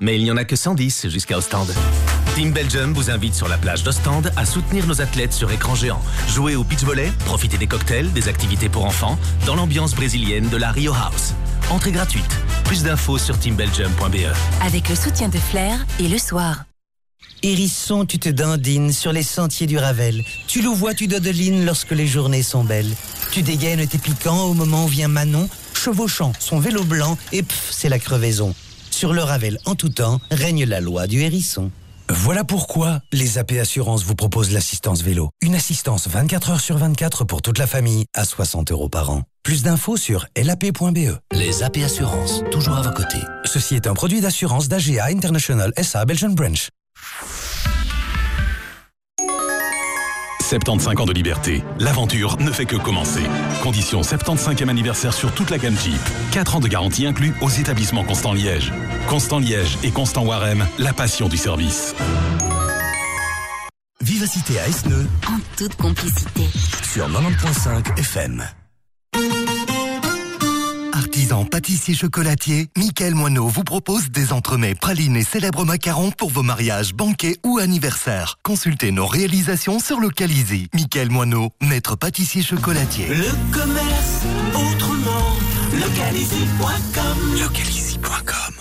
Mais il n'y en a que 110 jusqu'à Ostende. Team Belgium vous invite sur la plage d'Ostende à soutenir nos athlètes sur écran géant. Jouer au beach volley, profiter des cocktails, des activités pour enfants, dans l'ambiance brésilienne de la Rio House. Entrée gratuite. Plus d'infos sur teambelgium.be. Avec le soutien de Flair et le soir. Hérisson, tu te dandines sur les sentiers du Ravel. Tu louvois, tu dodelines lorsque les journées sont belles. Tu dégaines tes piquants au moment où vient Manon, chevauchant son vélo blanc et pff, c'est la crevaison. Sur le Ravel, en tout temps, règne la loi du hérisson. Voilà pourquoi les AP Assurances vous proposent l'assistance vélo. Une assistance 24 heures sur 24 pour toute la famille à 60 euros par an. Plus d'infos sur lap.be. Les AP Assurances, toujours à vos côtés. Ceci est un produit d'assurance d'AGA International SA Belgian Branch. 75 ans de liberté. L'aventure ne fait que commencer. Condition 75e anniversaire sur toute la gamme Jeep. 4 ans de garantie inclus aux établissements Constant Liège. Constant Liège et Constant Warem, la passion du service. Vivacité à Esneux En toute complicité. sur 90.5 FM. Artisan pâtissier chocolatier, Michael Moineau vous propose des entremets pralines et célèbres macarons pour vos mariages, banquets ou anniversaires. Consultez nos réalisations sur Localizy. Michael Moineau, maître pâtissier chocolatier. Le commerce autrement, localizy.com. Localizy.com.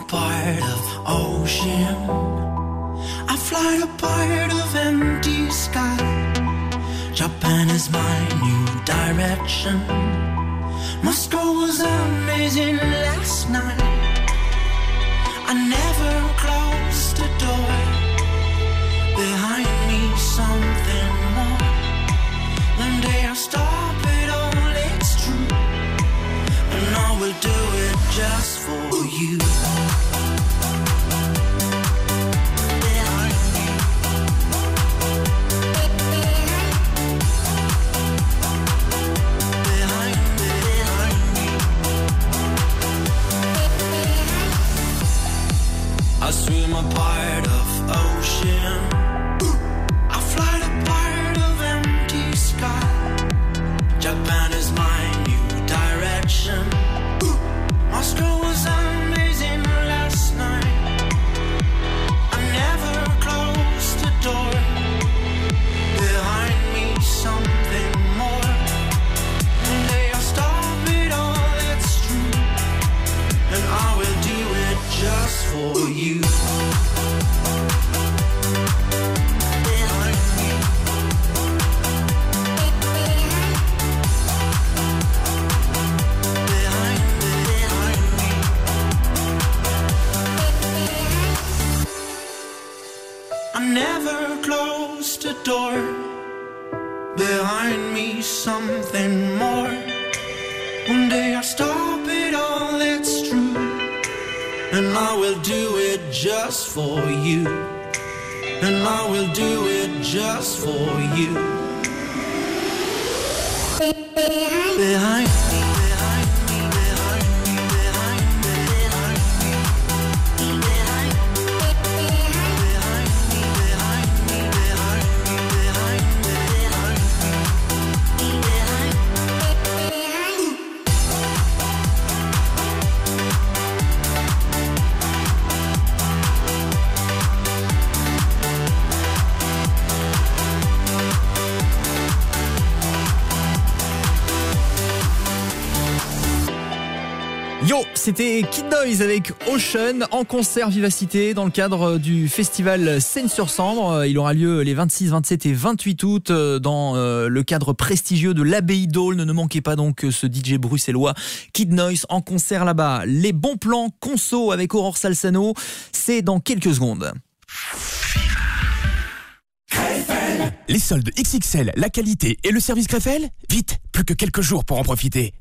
a part of ocean. I fly a part of empty sky. Japan is my new direction. My Moscow was amazing last night. I never closed the door. Behind me, something more. One day I'll stop will do it just for you. Something more. One day I'll stop it all, that's true. And I will do it just for you. And I will do it just for you. Behind c'était Kid Noise avec Ocean en concert Vivacité dans le cadre du festival Seine-sur-Sambre. Il aura lieu les 26, 27 et 28 août euh, dans euh, le cadre prestigieux de l'Abbaye d'Aulne. Ne manquez pas donc ce DJ bruxellois Kid Noise en concert là-bas. Les bons plans conso avec Aurore Salsano, c'est dans quelques secondes. Les soldes XXL, la qualité et le service Krefel Vite, plus que quelques jours pour en profiter.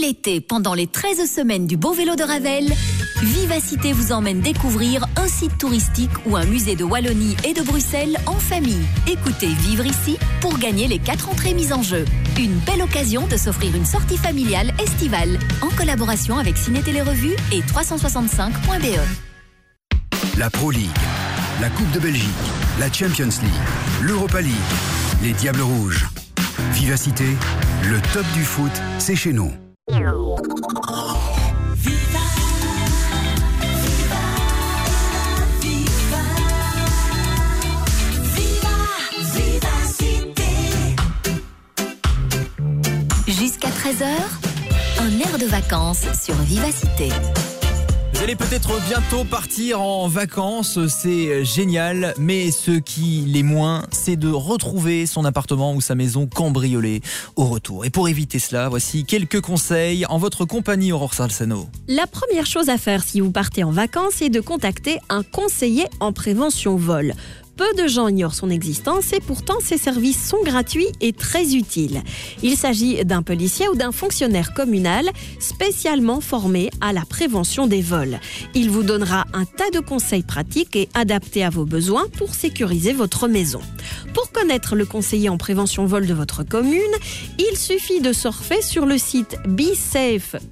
L'été, pendant les 13 semaines du Beau Vélo de Ravel, Vivacité vous emmène découvrir un site touristique ou un musée de Wallonie et de Bruxelles en famille. Écoutez Vivre ici pour gagner les 4 entrées mises en jeu. Une belle occasion de s'offrir une sortie familiale estivale en collaboration avec Ciné Télé Revue et 365.be. La Pro League, la Coupe de Belgique, la Champions League, l'Europa League, les Diables Rouges. Vivacité, le top du foot, c'est chez nous. Jusqu'à 13h, un air de vacances sur Vivacité. Vous allez peut-être bientôt partir en vacances, c'est génial, mais ce qui l'est moins, c'est de retrouver son appartement ou sa maison cambriolée au retour. Et pour éviter cela, voici quelques conseils en votre compagnie, Aurore Salsano. La première chose à faire si vous partez en vacances est de contacter un conseiller en prévention vol. Peu de gens ignorent son existence et pourtant ses services sont gratuits et très utiles. Il s'agit d'un policier ou d'un fonctionnaire communal spécialement formé à la prévention des vols. Il vous donnera un tas de conseils pratiques et adaptés à vos besoins pour sécuriser votre maison. Pour connaître le conseiller en prévention vol de votre commune, il suffit de surfer sur le site besafe.be.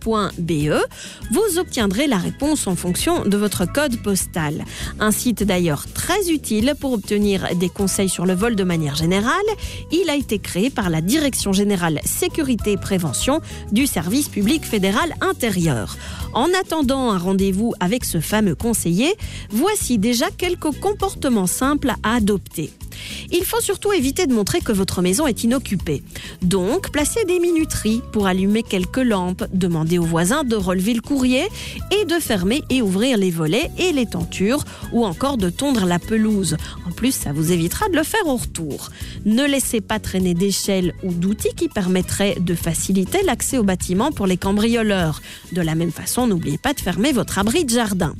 Vous obtiendrez la réponse en fonction de votre code postal. Un site d'ailleurs très utile pour obtenir des conseils sur le vol de manière générale. Il a été créé par la Direction générale sécurité et prévention du service public fédéral intérieur. En attendant un rendez-vous avec ce fameux conseiller, voici déjà quelques comportements simples à adopter. Il faut surtout éviter de montrer que votre maison est inoccupée. Donc, placez des minuteries pour allumer quelques lampes, demander aux voisins de relever le courrier et de fermer et ouvrir les volets et les tentures ou encore de tondre la pelouse. En plus, ça vous évitera de le faire au retour. Ne laissez pas traîner d'échelles ou d'outils qui permettraient de faciliter l'accès au bâtiment pour les cambrioleurs. De la même façon, n'oubliez pas de fermer votre abri de jardin.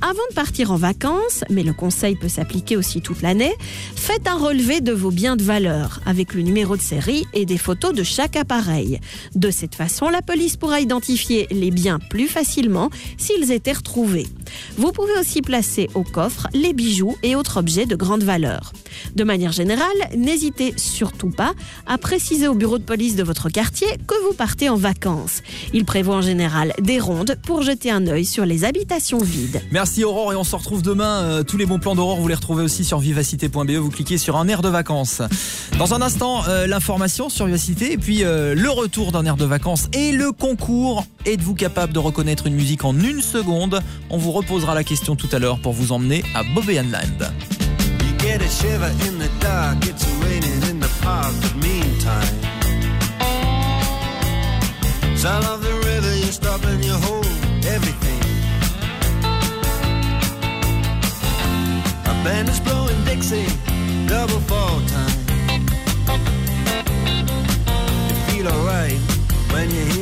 Avant de partir en vacances, mais le conseil peut s'appliquer aussi toute l'année, faites un relevé de vos biens de valeur avec le numéro de série et des photos de chaque appareil. De cette façon, la police pourra identifier les biens plus facilement s'ils étaient retrouvés. Vous pouvez aussi placer au coffre les bijoux et autres objets de grande valeur. De manière générale, n'hésitez surtout pas à préciser au bureau de police de votre quartier que vous partez en vacances. Il prévoit en général des rondes pour jeter un œil sur les habitations vides. Merci Aurore et on se retrouve demain. Euh, tous les bons plans d'Aurore, vous les retrouvez aussi sur vivacité.be. Vous cliquez sur un air de vacances. Dans un instant, euh, l'information sur Vivacité et puis euh, le retour d'un air de vacances et le concours. Êtes-vous capable de reconnaître une musique en une seconde? On vous reposera la question tout à l'heure pour vous emmener à Bobbejaanland. get band is blowing Dixie, double fall time. You feel alright when you hear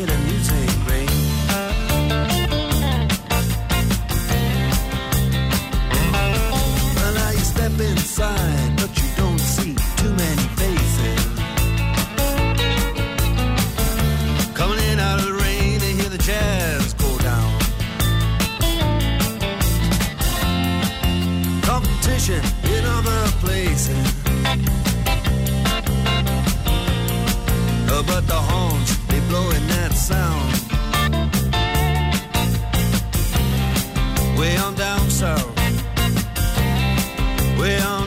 Competition in other places. But the horns, they blowing that sound. Way on down south. Way on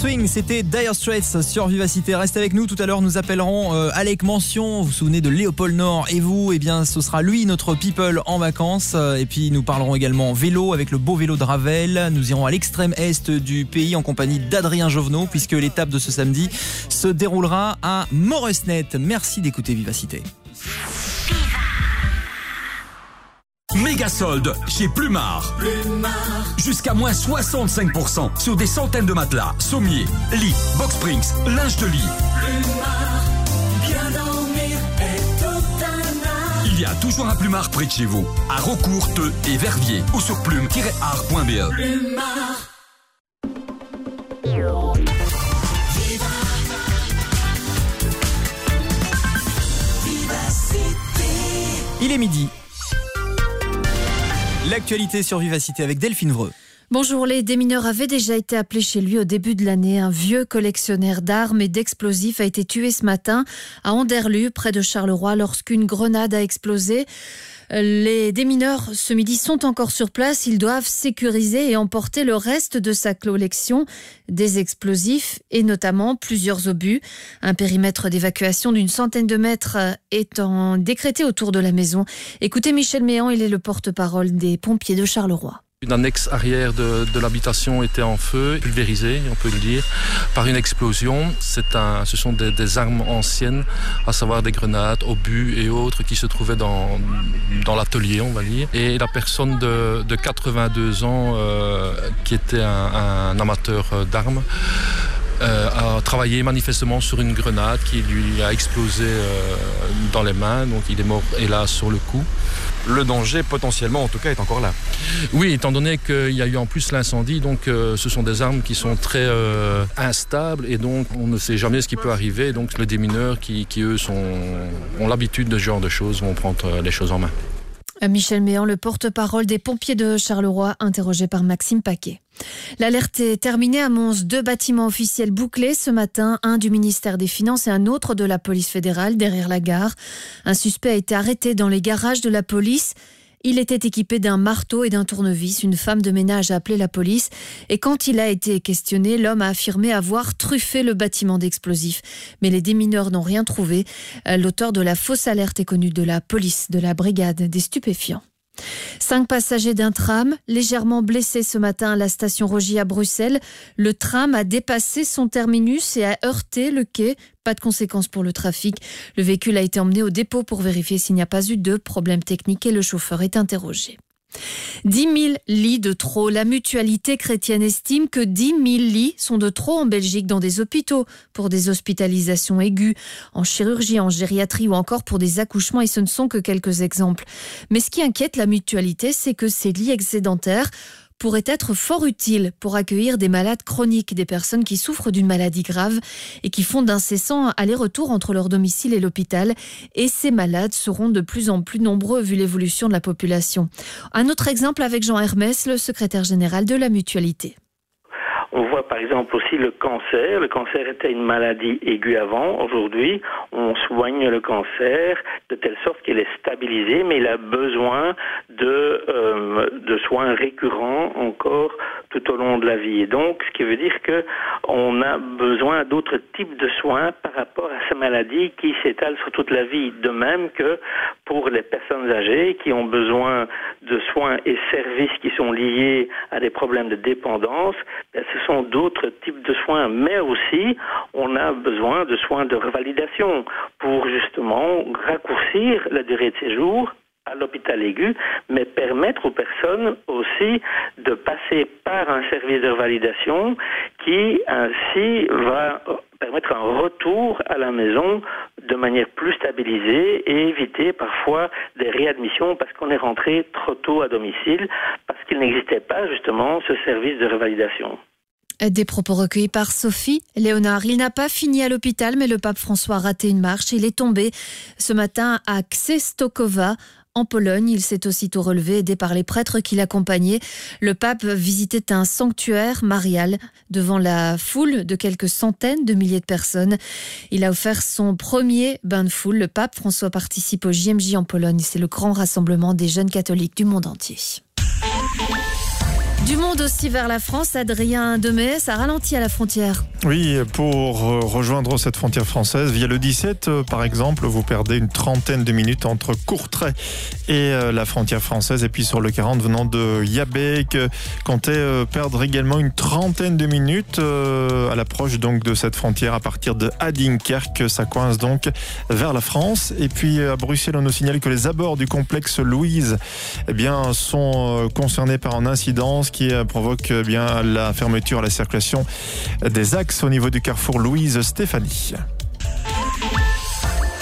Swing, c'était Dire Straits sur Vivacité. Restez avec nous, tout à l'heure nous appellerons euh, Alec Mention, vous vous souvenez de Léopold Nord et vous, eh bien ce sera lui notre people en vacances et puis nous parlerons également vélo avec le beau vélo de Ravel. Nous irons à l'extrême est du pays en compagnie d'Adrien Jovenot puisque l'étape de ce samedi se déroulera à Moresnet. Merci d'écouter Vivacité. Solde chez Plumard. Jusqu'à moins 65% sur des centaines de matelas, sommiers, lits, box springs, linge de lit. Bien dormir. Il y a toujours un Plumard près de chez vous, à Rocourt, Teux et Verviers ou sur plume-art.be. Plumard. Sur Vivacité avec Delphine Vreux. Bonjour, les démineurs avaient déjà été appelés chez lui au début de l'année. Un vieux collectionneur d'armes et d'explosifs a été tué ce matin à Anderlu, près de Charleroi, lorsqu'une grenade a explosé. Les démineurs ce midi sont encore sur place. Ils doivent sécuriser et emporter le reste de sa collection des explosifs et notamment plusieurs obus. Un périmètre d'évacuation d'une centaine de mètres en décrété autour de la maison. Écoutez Michel Méan, il est le porte-parole des pompiers de Charleroi. Une annexe arrière de, de l'habitation était en feu, pulvérisée, on peut le dire, par une explosion. Un, ce sont des, des, armes anciennes, à savoir des grenades, obus et autres qui se trouvaient dans, dans l'atelier, on va dire. Et la personne de, de 82 ans, euh, qui était un, un amateur d'armes, euh, a travaillé manifestement sur une grenade qui lui a explosé euh, dans les mains, donc il est mort hélas sur le coup. Le danger potentiellement en tout cas est encore là. Oui, étant donné qu'il y a eu en plus l'incendie, donc euh, ce sont des armes qui sont très euh, instables et donc on ne sait jamais ce qui peut arriver. Donc les démineurs qui, eux ont l'habitude de ce genre de choses vont prendre les choses en main. Michel Méan, le porte-parole des pompiers de Charleroi, interrogé par Maxime Paquet. L'alerte est terminée à Mons. Deux bâtiments officiels bouclés ce matin, un du ministère des Finances et un autre de la police fédérale derrière la gare. Un suspect a été arrêté dans les garages de la police. Il était équipé d'un marteau et d'un tournevis. Une femme de ménage a appelé la police et quand il a été questionné, l'homme a affirmé avoir truffé le bâtiment d'explosifs. Mais les démineurs n'ont rien trouvé. L'auteur de la fausse alerte est connu de la police, de la brigade des stupéfiants. Cinq passagers d'un tram légèrement blessés ce matin à la station Rogy à Bruxelles. Le tram a dépassé son terminus et a heurté le quai. Pas de conséquences pour le trafic. Le véhicule a été emmené au dépôt pour vérifier s'il n'y a pas eu de problème technique et le chauffeur est interrogé. 10 000 lits de trop. La mutualité chrétienne estime que 10 000 lits sont de trop en Belgique dans des hôpitaux pour des hospitalisations aiguës, en chirurgie, en gériatrie ou encore pour des accouchements et ce ne sont que quelques exemples. Mais ce qui inquiète la mutualité, c'est que ces lits excédentaires pourrait être fort utile pour accueillir des malades chroniques, des personnes qui souffrent d'une maladie grave et qui font d'incessants allers-retours entre leur domicile et l'hôpital. Et ces malades seront de plus en plus nombreux vu l'évolution de la population. Un autre exemple avec Jean Hermès, le secrétaire général de la mutualité. On voit par exemple le cancer. Le cancer était une maladie aiguë avant. Aujourd'hui, on soigne le cancer de telle sorte qu'il est stabilisé, mais il a besoin de, euh, de soins récurrents encore tout au long de la vie. Et donc, ce qui veut dire que on a besoin d'autres types de soins par rapport à sa maladie qui s'étale sur toute la vie. De même que pour les personnes âgées qui ont besoin de soins et services qui sont liés à des problèmes de dépendance, ben, ce sont d'autres types de soins. Mais aussi, on a besoin de soins de revalidation pour justement raccourcir la durée de séjour à l'hôpital aigu, mais permettre aux personnes aussi de passer par un service de validation qui ainsi va permettre un retour à la maison de manière plus stabilisée et éviter parfois des réadmissions parce qu'on est rentré trop tôt à domicile, parce qu'il n'existait pas justement ce service de revalidation. Des propos recueillis par Sophie Léonard. Il n'a pas fini à l'hôpital, mais le pape François a raté une marche. Il est tombé ce matin à Ksestokowa, en Pologne. Il s'est aussitôt relevé, aidé par les prêtres qui l'accompagnaient. Le pape visitait un sanctuaire marial devant la foule de quelques centaines de milliers de personnes. Il a offert son premier bain de foule. Le pape François participe au JMJ en Pologne. C'est le grand rassemblement des jeunes catholiques du monde entier. Du monde aussi vers la France, Adrien Demet, ça ralentit à la frontière. Oui, pour rejoindre cette frontière française, via le 17, par exemple, vous perdez une trentaine de minutes entre Courtrai et la frontière française. Et puis sur le 40, venant de Yabec, comptez perdre également une trentaine de minutes à l'approche de cette frontière à partir de Adinkerque. Ça coince donc vers la France. Et puis à Bruxelles, on nous signale que les abords du complexe Louise eh bien, sont concernés par un incident qui provoque bien la fermeture à la circulation des axes au niveau du carrefour Louise Stéphanie.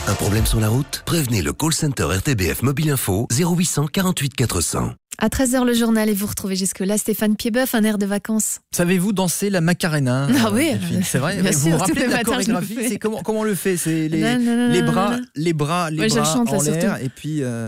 Un problème sur la route? Prévenez le call center RTBF Mobile Info 0800 48 400. À 13h le journal et vous retrouvez jusque-là Stéphane Piedboeuf, un air de vacances. Savez-vous danser la Macarena Ah oui, Delphine? C'est vrai bien Vous vous rappelez de la chorégraphie? C'est comment, comment on le fait? C'est les, les bras, les bras, les Ouais, bras chante, en l'air et puis. euh,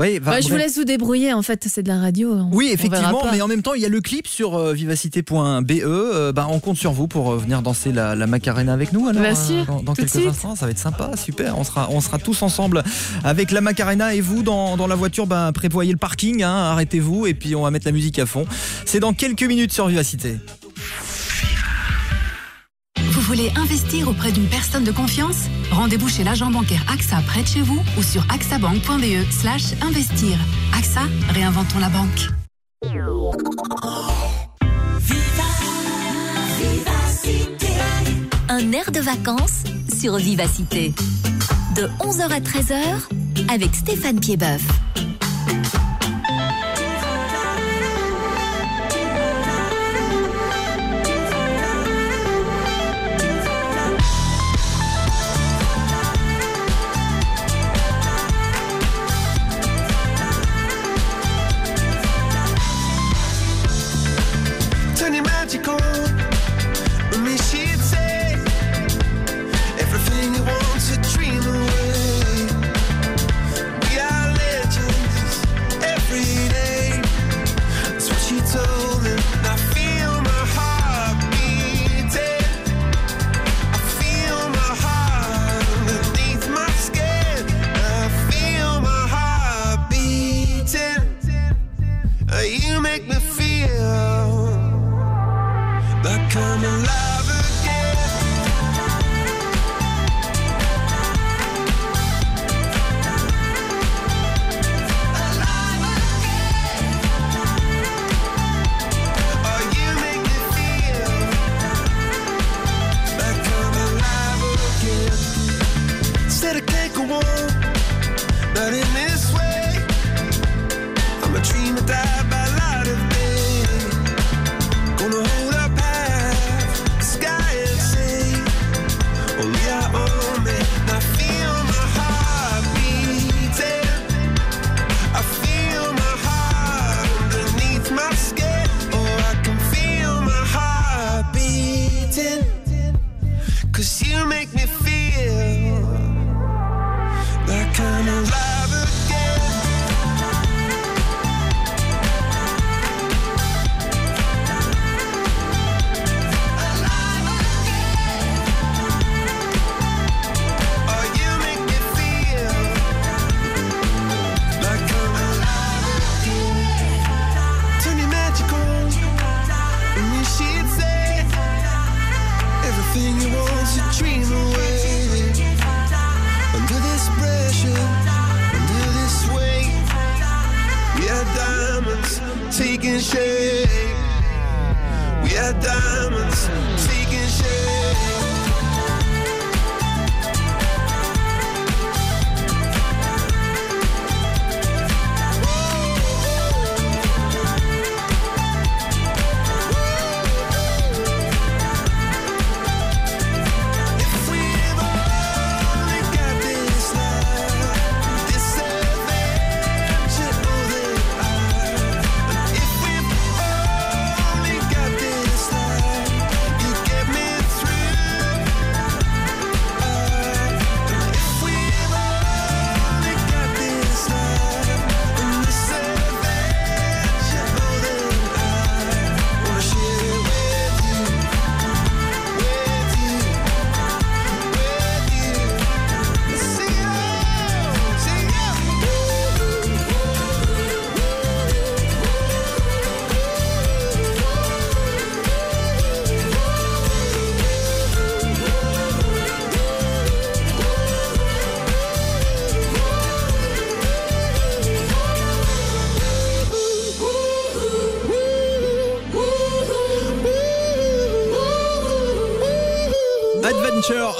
ouais, Ouais, je vous laisse vous débrouiller, en fait, c'est de la radio. on- Oui, effectivement, mais en même temps, il y a le clip sur euh, vivacité.be. Euh, bah, on compte sur vous pour euh, venir danser la, la Macarena avec nous. Alors, Bien euh, sûr, dans, quelques instants, ça va être sympa, super. On sera, on sera tous ensemble avec la Macarena et vous dans, dans la voiture. Bah, prévoyez le parking, hein, arrêtez-vous et puis on va mettre la musique à fond. C'est dans quelques minutes sur Vivacité. Vous voulez investir auprès d'une personne de confiance? Rendez-vous chez l'agent bancaire AXA près de chez vous ou sur axabank.be E slash investir. AXA, réinventons la banque. Un air de vacances sur Vivacité. De 11h à 13h avec Stéphane Piedboeuf. I'm alive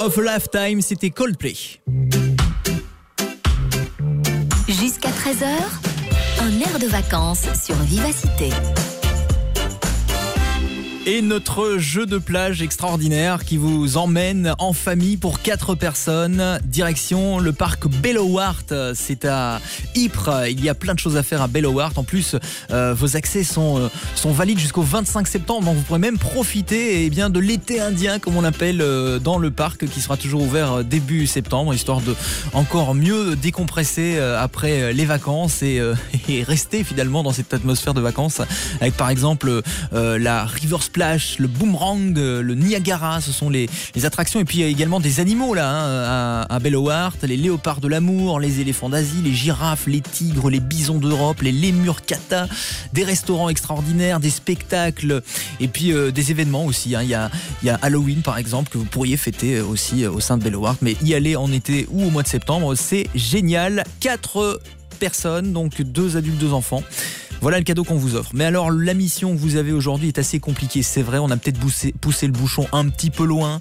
of Lifetime, c'était Coldplay. Jusqu'à 13h, un air de vacances sur Vivacité. Et notre jeu de plage extraordinaire qui vous emmène en famille pour 4 personnes. Direction le parc Bellowart. C'est à Ypres. Il y a plein de choses à faire à Bellowart. En plus, euh, vos accès sont, euh, valides jusqu'au 25 septembre. Donc vous pourrez même profiter eh bien, de l'été indien, comme on l'appelle, euh, dans le parc qui sera toujours ouvert début septembre, histoire de encore mieux décompresser après les vacances et, rester finalement dans cette atmosphère de vacances. Avec par exemple la River Le Boomerang, euh, le Niagara, ce sont les, attractions. Et puis il y a également des animaux là hein, à, à Bellowart, les léopards de l'amour, les éléphants d'Asie, les girafes, les tigres, les bisons d'Europe, les lémurs kata, des restaurants extraordinaires, des spectacles et puis euh, des événements aussi. hein. Il y, a, Halloween par exemple que vous pourriez fêter euh, aussi au sein de Bellowart. Mais y aller en été ou au mois de septembre, c'est génial. Quatre personnes, donc deux adultes, deux enfants. Voilà le cadeau qu'on vous offre. Mais alors, la mission que vous avez aujourd'hui est assez compliquée. C'est vrai, on a peut-être poussé, le bouchon un petit peu loin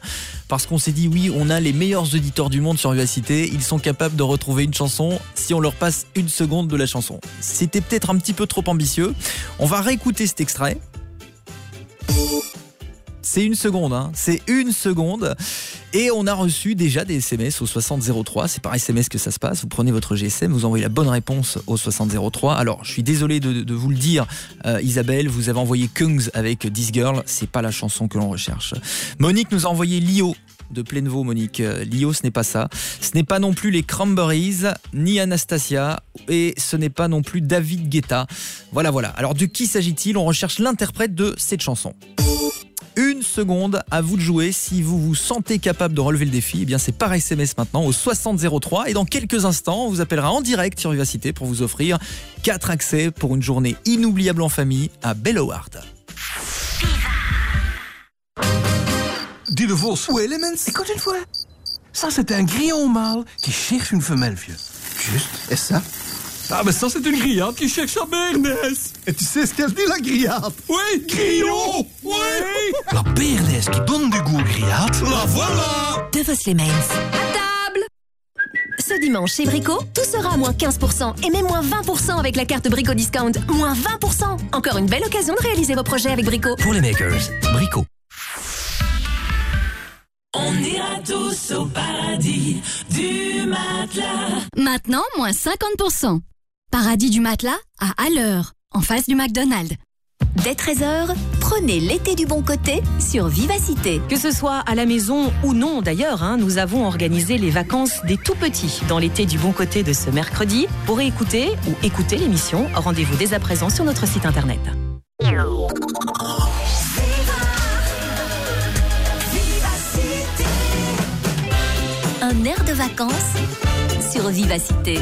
parce qu'on s'est dit, oui, on a les meilleurs auditeurs du monde sur Vivacité. Ils sont capables de retrouver une chanson si on leur passe une seconde de la chanson. C'était peut-être un petit peu trop ambitieux. On va réécouter cet extrait. C'est une seconde, hein. c'est une seconde. Et on a reçu déjà des SMS au 6003. C'est par SMS que ça se passe. Vous prenez votre GSM, vous envoyez la bonne réponse au 6003. Alors, je suis désolé de, vous le dire, euh, Isabelle, vous avez envoyé Kungs avec This Girl. C'est pas la chanson que l'on recherche. Monique nous a envoyé Lio de Plainevaux, Monique. Euh, Lio, ce n'est pas ça. Ce n'est pas non plus les Cranberries, ni Anastasia, et ce n'est pas non plus David Guetta. Voilà, voilà. Alors, de qui s'agit-il? On recherche l'interprète de cette chanson. Une seconde, à vous de jouer. Si vous vous sentez capable de relever le défi, eh bien c'est par SMS maintenant au 6003 et dans quelques instants, on vous appellera en direct sur Vivacité pour vous offrir 4 accès pour une journée inoubliable en famille à Bellowart. Dis de Vos. Elements Écoute une fois. Ça, c'est un grillon mâle qui cherche une femelle, vieux. Juste. Et ça? Ah, mais ça, c'est une grillade qui cherche sa bernesse. Et tu sais ce qu'elle dit, la grillade? Oui, grillon Oui La bernesse qui donne du goût aux grillades. La voilà De Vos les Mains. À table Ce dimanche chez Brico, tout sera à moins 15% et même moins 20% avec la carte Brico Discount. Moins 20% Encore une belle occasion de réaliser vos projets avec Brico. Pour les makers, Brico. On ira tous au paradis du matelas. Maintenant, moins 50%. Paradis du matelas à à l'heure, en face du McDonald's. Dès 13h, prenez l'été du bon côté sur Vivacité. Que ce soit à la maison ou non d'ailleurs, hein, nous avons organisé les vacances des tout petits dans l'été du bon côté de ce mercredi. Pour écouter ou écouter l'émission, rendez-vous dès à présent sur notre site internet. Un air de vacances sur Vivacité.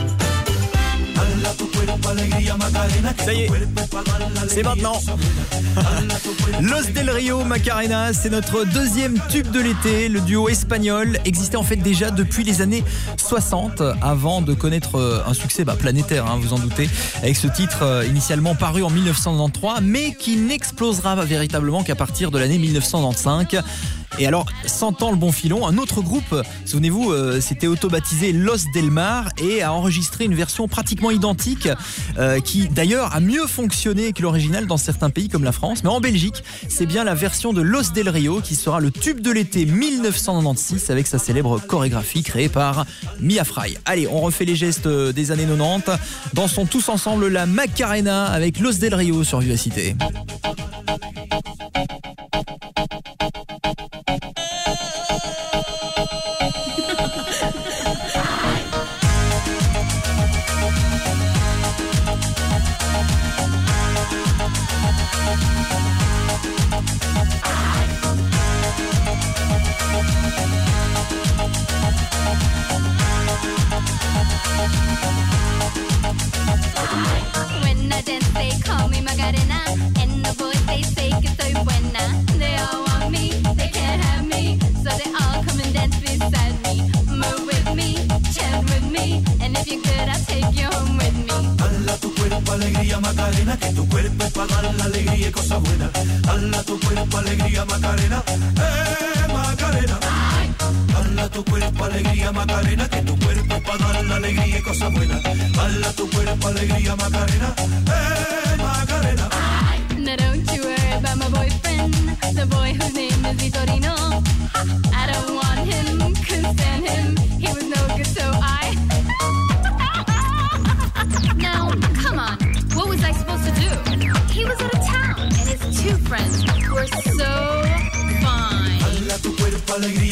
Ça y est, c'est maintenant. Los del Rio Macarena, c'est notre deuxième tube de l'été. Le duo espagnol existait en fait déjà depuis les années 60, avant de connaître euh, un succès bah, planétaire, hein, vous en doutez, avec ce titre euh, initialement paru en 1993, mais qui n'explosera véritablement qu'à partir de l'année 1995. Et alors, sentant le bon filon, un autre groupe, souvenez-vous, euh, s'était auto-baptisé Los Del Mar et a enregistré une version pratiquement identique, euh, qui d'ailleurs a mieux fonctionné que l'original dans certains pays comme la France. Mais en Belgique, c'est bien la version de Los Del Rio qui sera le tube de l'été 1996 avec sa célèbre chorégraphie créée par Mia Fry. Allez, on refait les gestes euh, des années 90. Dansons tous ensemble la Macarena avec Los Del Rio sur Vivacité. Que tu cuerpo para dar la alegría y cosas buenas. Hala tu cuerpo alegría Macarena, eh Macarena. Hala tu cuerpo alegría Macarena, que tu cuerpo para dar la alegría y cosas buenas. Hala tu cuerpo alegría Macarena, eh Macarena. Now don't you worry about my boyfriend, the boy whose name is Vitorino. I don't want him, couldn't stand him.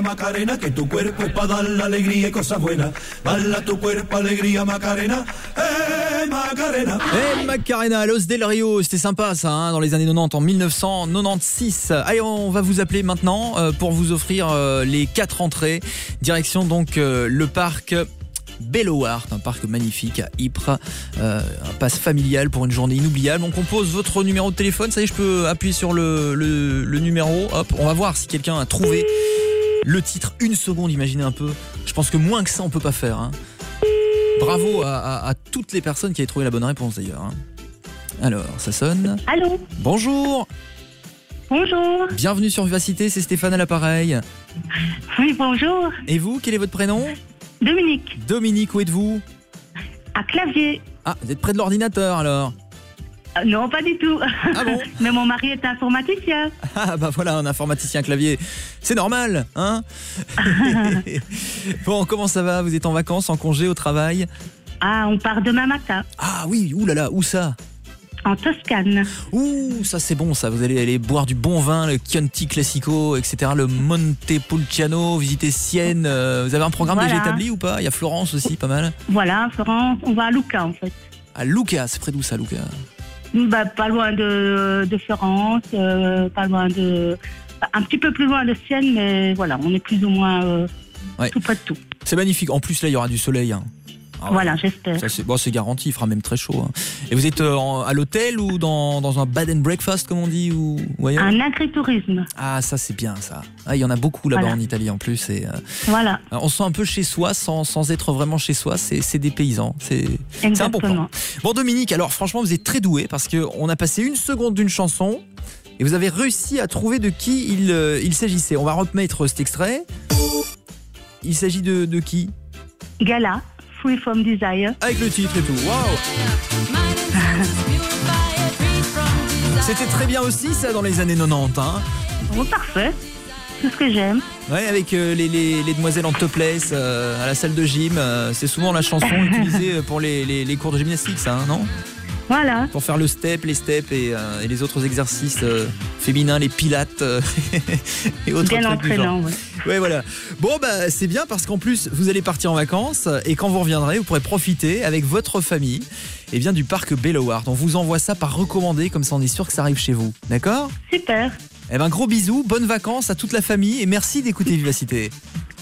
Macarena, que tu cuerpo es para dar la alegría y cosas buenas. Hala tu cuerpo alegría Macarena, eh Macarena. Eh Macarena, Los Del Rio, c'était sympa ça, hein, dans les années 90, en 1996. Allez, on va vous appeler maintenant euh, pour vous offrir euh, les quatre entrées. Direction donc euh, le parc Bellowart, un parc magnifique à Ypres, un passe familial pour une journée inoubliable. On compose votre numéro de téléphone, ça y est, je peux appuyer sur le numéro. Hop, on va voir si quelqu'un a trouvé le titre. Une seconde, imaginez un peu. Je pense que moins que ça, on peut pas faire. hein. Bravo à, à- à toutes les personnes qui avaient trouvé la bonne réponse d'ailleurs. hein. Alors, ça sonne. Allô Bonjour. Bonjour. Bienvenue sur Vivacité, c'est Stéphane à l'appareil. Oui, bonjour. Et vous, quel est votre prénom? Dominique. Dominique, où êtes-vous? À clavier. Ah, vous êtes près de l'ordinateur alors non, pas du tout. Ah bon Mais mon mari est informaticien. Ah bah voilà, un informaticien clavier. C'est normal, hein Bon, comment ça va? Vous êtes en vacances, en congé, au travail? Ah, on part demain matin. Ah oui, oulala, où ça? En Toscane. Ouh, ça c'est bon ça, vous allez aller boire du bon vin, le Chianti Classico, etc. Le Montepulciano, visiter Sienne. euh, vous avez un programme Voilà. déjà établi ou pas? Il y a Florence aussi, pas mal. Voilà, Florence, on va à Lucca en fait. À Lucca, c'est près d'où ça, Lucca Bah, pas loin de, de Florence, euh, pas loin de. Un petit peu plus loin de Sienne, mais voilà, on est plus ou moins euh, Ouais. tout près de tout. C'est magnifique. En plus, là, il y aura du soleil. hein. Ah. Voilà, j'espère. C'est bon, garanti, il fera même très chaud. hein. Et vous êtes euh, en- à l'hôtel ou dans, dans un bed and breakfast, comme on dit, ou, ou ailleurs Un agritourisme. Ah, ça c'est bien ça. Ah, il y en a beaucoup là-bas Voilà. en Italie en plus. Et, euh, Voilà. on se sent un peu chez soi sans, sans être vraiment chez soi. C'est des paysans. C'est un bon plan. Exactement. Bon Dominique, alors franchement vous êtes très doué parce que on a passé une seconde d'une chanson et vous avez réussi à trouver de qui il, euh, il s'agissait. On va remettre cet extrait. Il s'agit de, de qui? Gala, Free from Desire. Avec le titre et tout. Waouh C'était très bien aussi ça dans les années 90. Hein Oh, parfait. Tout ce que j'aime. Ouais, avec euh, les, les- les demoiselles en topless euh, à la salle de gym. euh, c'est souvent la chanson utilisée pour les, les- les cours de gymnastique, ça, hein, non? Voilà. Pour faire le step, les steps et, euh, et les autres exercices euh, féminins, les pilates euh, et autres Bien trucs du genre. entraînant, ouais. Ouais, voilà. Bon, bah, c'est bien parce qu'en plus, vous allez partir en vacances et quand vous reviendrez, vous pourrez profiter avec votre famille et bien, du parc Belloward. On vous envoie ça par recommandé, comme ça on est sûr que ça arrive chez vous. D'accord? Super. Eh ben, gros bisous, bonnes vacances à toute la famille et merci d'écouter Vivacité.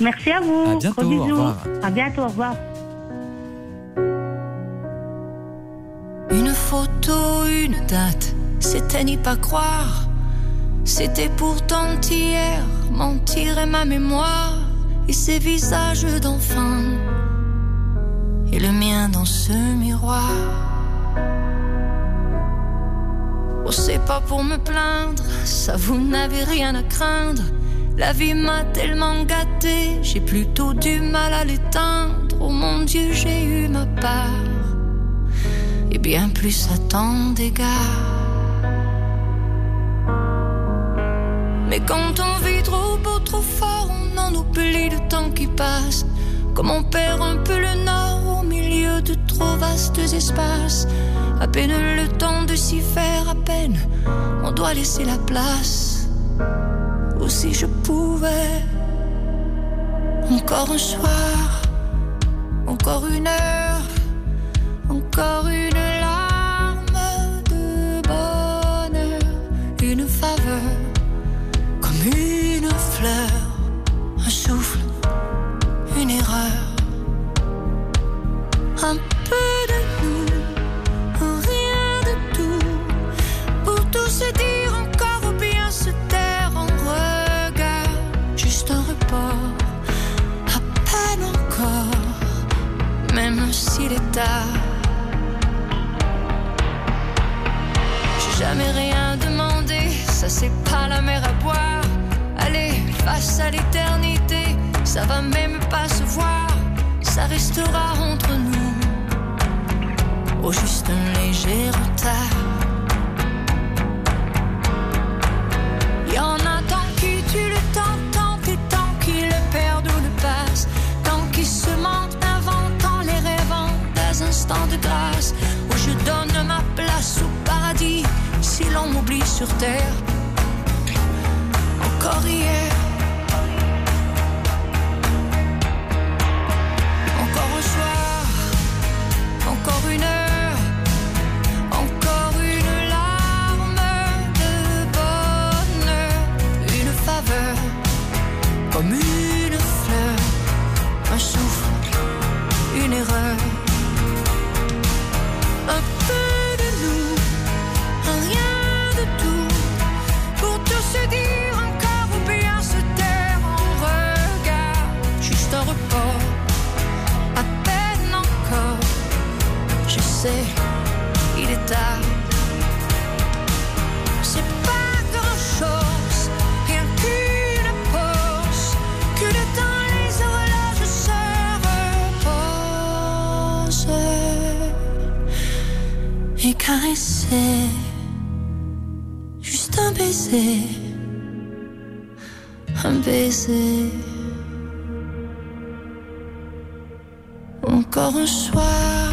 Merci à vous. À bientôt, Gros au bisous. revoir. À bientôt. Au revoir. Photo, une date, c'était n'y pas croire. C'était pourtant hier, mentir est ma mémoire. Et ces visages d'enfants, et le mien dans ce miroir. Oh, c'est pas pour me plaindre, ça vous n'avez rien à craindre. La vie m'a tellement gâté, j'ai plutôt du mal à l'éteindre. Oh mon Dieu, j'ai eu ma part et bien plus à tant d'égards. Mais quand on vit trop beau, trop fort, on en oublie le temps qui passe. Comme on perd un peu le nord au milieu de trop vastes espaces. À peine le temps de s'y faire, à peine on doit laisser la place. Ou si je pouvais, encore un soir, encore une heure. Encore une s'il est tard. J'ai jamais rien demandé, ça c'est pas la mer à boire. Allez, face à l'éternité, ça va même pas se voir, ça restera entre nous. Au juste un léger retard. Des instants de grâce où je donne ma place au paradis si l'on m'oublie sur terre. Encore hier, il est tard. C'est pas grand chose, rien qu'une pause, que le temps les horloges se reposent et caresser. Juste un baiser, un baiser. Encore un soir,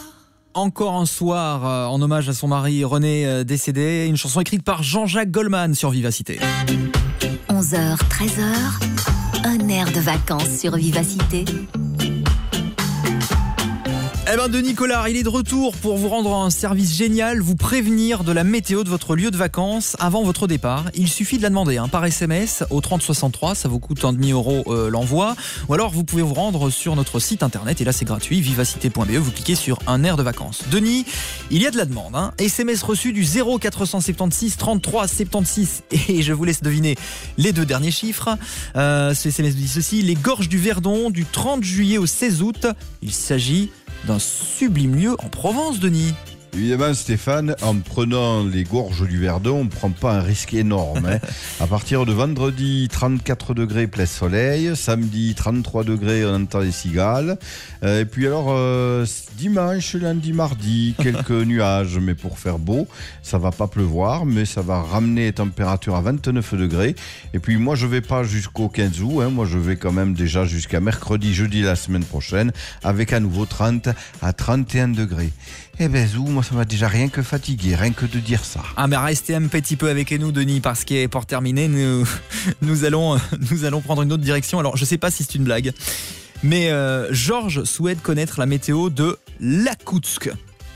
Encore un soir euh, en hommage à son mari René euh, décédé, une chanson écrite par Jean-Jacques Goldman sur Vivacité. 11h, 13h, un air de vacances sur Vivacité. Eh ben de Nicolas, il est de retour pour vous rendre un service génial, vous prévenir de la météo de votre lieu de vacances avant votre départ. Il suffit de la demander hein, par SMS au 3063, ça vous coûte un demi euro euh, l'envoi. Ou alors vous pouvez vous rendre sur notre site internet et là c'est gratuit, vivacité.be, vous cliquez sur un air de vacances. Denis, il y a de la demande. Hein. SMS reçu du 0476 33 76 et je vous laisse deviner les deux derniers chiffres. Euh, ce SMS dit ceci, les gorges du Verdon du 30 juillet au 16 août. Il s'agit d'un sublime lieu en Provence, Denis. Évidemment, Stéphane, en prenant les gorges du Verdon, on ne prend pas un risque énorme. hein. À partir de vendredi, 34 degrés plein soleil. Samedi, 33 degrés, on entend les cigales. Euh, et puis alors, euh, dimanche, lundi, mardi, quelques nuages, mais pour faire beau, ça va pas pleuvoir, mais ça va ramener les températures à 29 degrés. Et puis moi, je vais pas jusqu'au 15 août. hein. Moi, je vais quand même déjà jusqu'à mercredi, jeudi la semaine prochaine, avec à nouveau 30 à 31 degrés. Eh ben zou, moi ça m'a déjà rien que fatigué, rien que de dire ça. Ah mais restez un petit peu avec nous Denis parce que pour terminer nous, nous, allons, nous allons prendre une autre direction. Alors je sais pas si c'est une blague mais euh, Georges souhaite connaître la météo de Lakoutsk.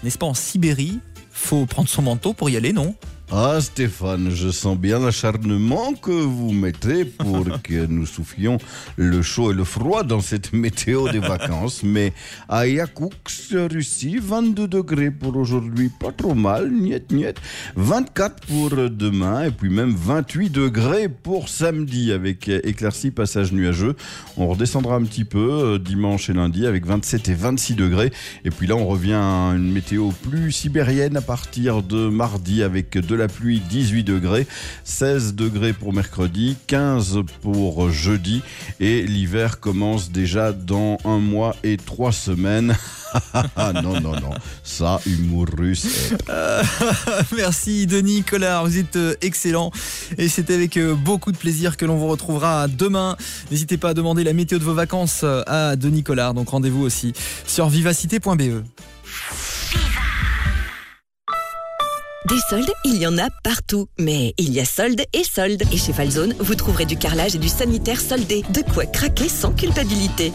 N'est-ce pas en Sibérie? Faut prendre son manteau pour y aller non? Ah Stéphane, je sens bien l'acharnement que vous mettez pour que nous soufflions le chaud et le froid dans cette météo des vacances. Mais à Yakutsk, Russie, 22 degrés pour aujourd'hui, pas trop mal, niet niet. 24 pour demain et puis même 28 degrés pour samedi avec éclaircies, passage nuageux. On redescendra un petit peu euh, dimanche et lundi avec 27 et 26 degrés. Et puis là, on revient à une météo plus sibérienne à partir de mardi avec de la pluie 18 degrés, 16 degrés pour mercredi, 15 pour jeudi et l'hiver commence déjà dans un mois et trois semaines. Ah non, non, non, ça, humour russe. Merci Denis Collard, vous êtes euh, excellent et c'est avec euh, beaucoup de plaisir que l'on vous retrouvera demain. N'hésitez pas à demander la météo de vos vacances euh, à Denis Collard, donc rendez-vous aussi sur vivacité.be. Des soldes, il y en a partout. Mais il y a soldes et soldes. Et chez Falzone, vous trouverez du carrelage et du sanitaire soldé. De quoi craquer sans culpabilité.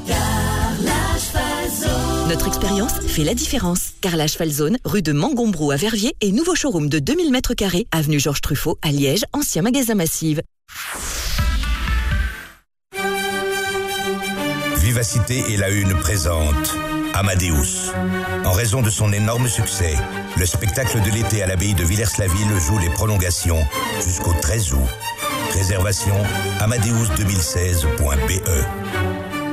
Notre expérience fait la différence. Carrelage Falzone, rue de Mangombro à Verviers et nouveau showroom de 2000 m2, avenue Georges Truffaut à Liège, ancien magasin Massive. Vivacité et la Une présente Amadeus. En raison de son énorme succès, le spectacle de l'été à l'abbaye de Villers-la-Ville joue les prolongations jusqu'au 13 août. Réservation amadeus2016.be. E.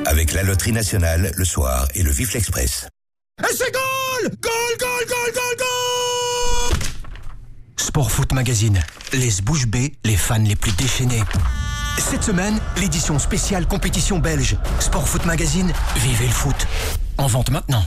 Avec la Loterie Nationale le soir et le Vif l'Express. Et c'est goal Goal, goal, goal, goal, Sport Foot Magazine. Les bouche bée, les fans les plus déchaînés. Cette semaine, l'édition spéciale compétition belge. Sport Foot Magazine, vivez le foot. En vente maintenant.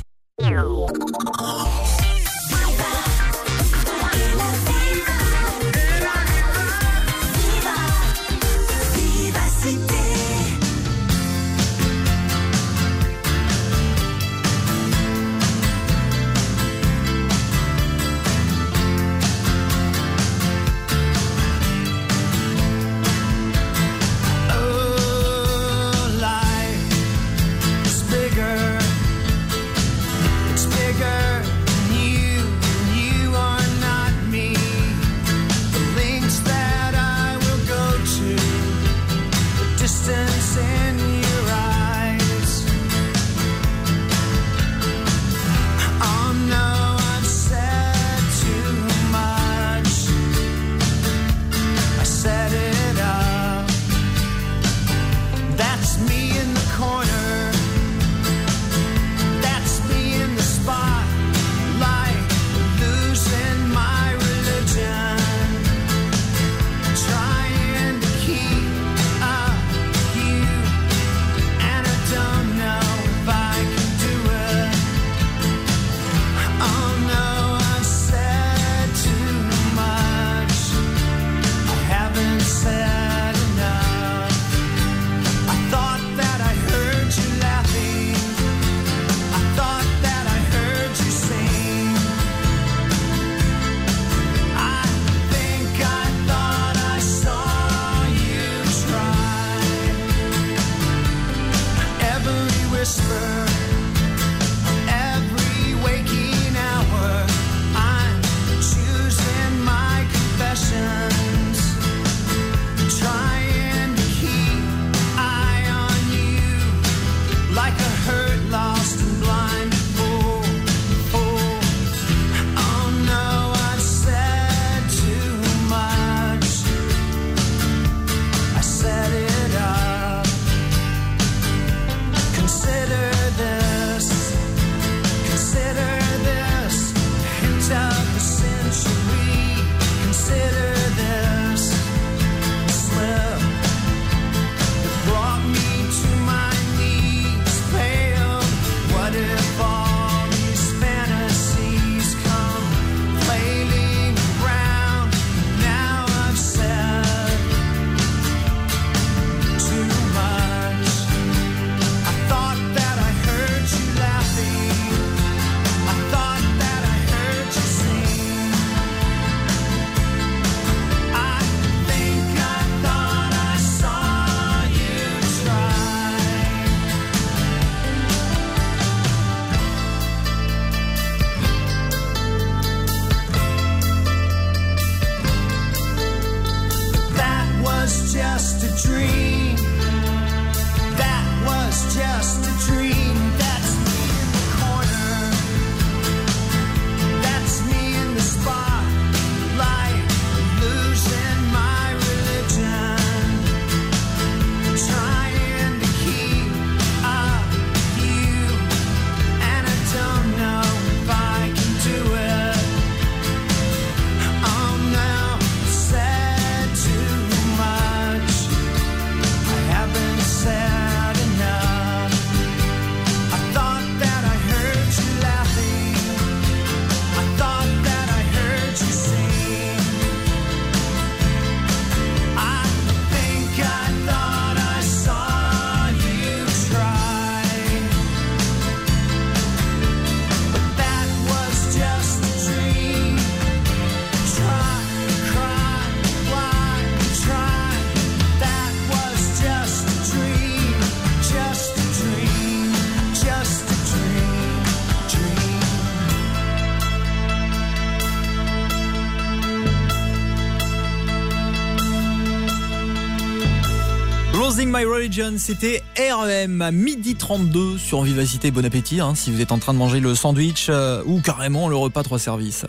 C'était REM à midi 32 sur Vivacité. Bon appétit hein, si vous êtes en train de manger le sandwich euh, ou carrément le repas trois services.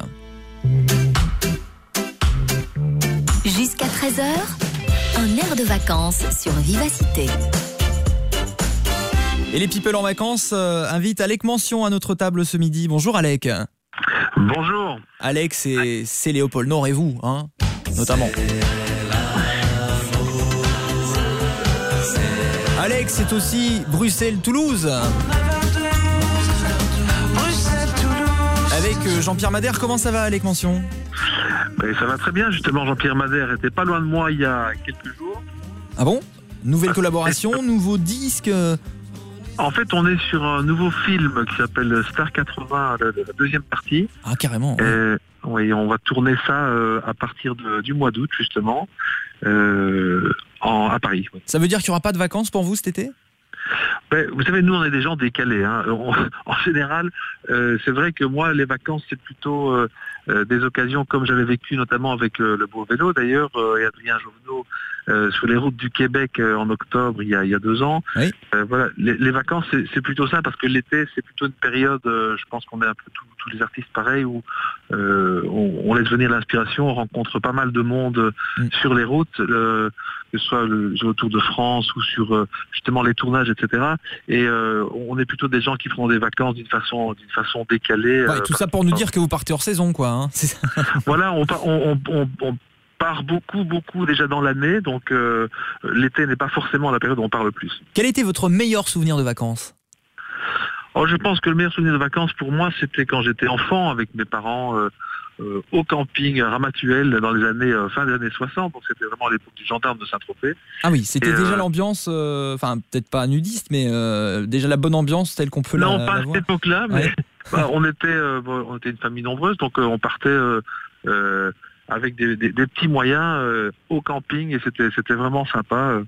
Jusqu'à 13h, un air de vacances sur Vivacité. Et les people en vacances euh, invitent Alec Mention à notre table ce midi. Bonjour Alec. Bonjour. Alec, c'est c'est Léopold Nord et vous, hein, notamment. Alex, c'est aussi Bruxelles-Toulouse. Avec euh, Jean-Pierre Madère, comment ça va Alec Mention? Ben, ça va très bien, justement. Jean-Pierre Madère était pas loin de moi il y a quelques jours. Ah bon? Nouvelle collaboration, nouveau disque euh, En fait, on est sur un nouveau film qui s'appelle Star 80, la, deuxième partie. Ah carrément. Et, oui, on va tourner ça euh, à partir de- du mois d'août, justement, euh, en- à Paris. oui. Ça veut dire qu'il n'y aura pas de vacances pour vous cet été? Ben, vous savez, nous, on est des gens décalés. hein. On- en général, euh, c'est vrai que moi, les vacances, c'est plutôt euh, euh, des occasions comme j'avais vécu notamment avec euh, le beau vélo, d'ailleurs, euh, et Adrien Jovenot euh, sur les routes du Québec euh, en octobre, il y a, il y a deux ans. Euh, voilà, les, les vacances, c'est plutôt ça, parce que l'été, c'est plutôt une période, je pense qu'on est un peu tous- tous les artistes pareils, où on, on laisse venir l'inspiration, on rencontre pas mal de monde euh, sur les routes, que ce soit le, sur le Tour de France ou sur justement les tournages, etc. Et on est plutôt des gens qui feront des vacances d'une façon, d'une façon décalée. Ouais, Tout ça pour nous dire que vous partez hors saison, quoi. hein. Ça. voilà, on- on part beaucoup, beaucoup déjà dans l'année, donc euh, l'été n'est pas forcément la période où on part le plus. Quel était votre meilleur souvenir de vacances? Oh, je pense que le meilleur souvenir de vacances pour moi, c'était quand j'étais enfant avec mes parents euh, euh, au camping à Ramatuel dans les années fin des années 60. Donc c'était vraiment à l'époque du gendarme de Saint-Tropez. Ah oui, c'était déjà l'ambiance, enfin peut-être pas nudiste, mais déjà la bonne ambiance telle qu'on peut la, Non, la pas à cette époque-là, mais Ouais. bah, on était, bon, on était une famille nombreuse, donc on partait euh, avec des, des- des petits moyens euh, au camping et c'était, vraiment sympa. euh.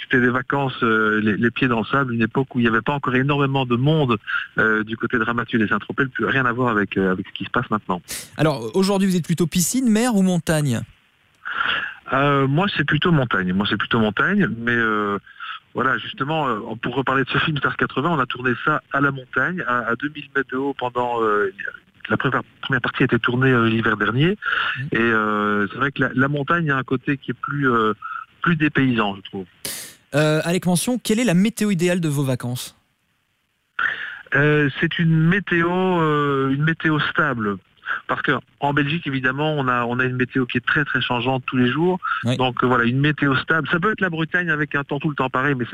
C'était des vacances, euh, les, les pieds dans le sable, une époque où il n'y avait pas encore énormément de monde euh, du côté de Ramatuel et Saint-Tropez, plus rien à voir avec, avec ce qui se passe maintenant. Alors aujourd'hui, vous êtes plutôt piscine, mer ou montagne? Moi, c'est plutôt montagne. Moi, c'est plutôt montagne, mais voilà, justement, pour reparler de ce film Star 80, on a tourné ça à la montagne, à 2000 mètres de haut pendant. La première, première partie a été tournée euh, l'hiver dernier, et euh, c'est vrai que la, la montagne a un côté qui est plus euh, plus dépaysant, je trouve. Alec Mention, quelle est la météo idéale de vos vacances? Euh, c'est une météo, euh, une météo stable. Parce qu'en Belgique, évidemment, on a, on a une météo qui est très très changeante tous les jours. Donc euh, voilà, une météo stable. Ça peut être la Bretagne avec un temps tout le temps pareil, mais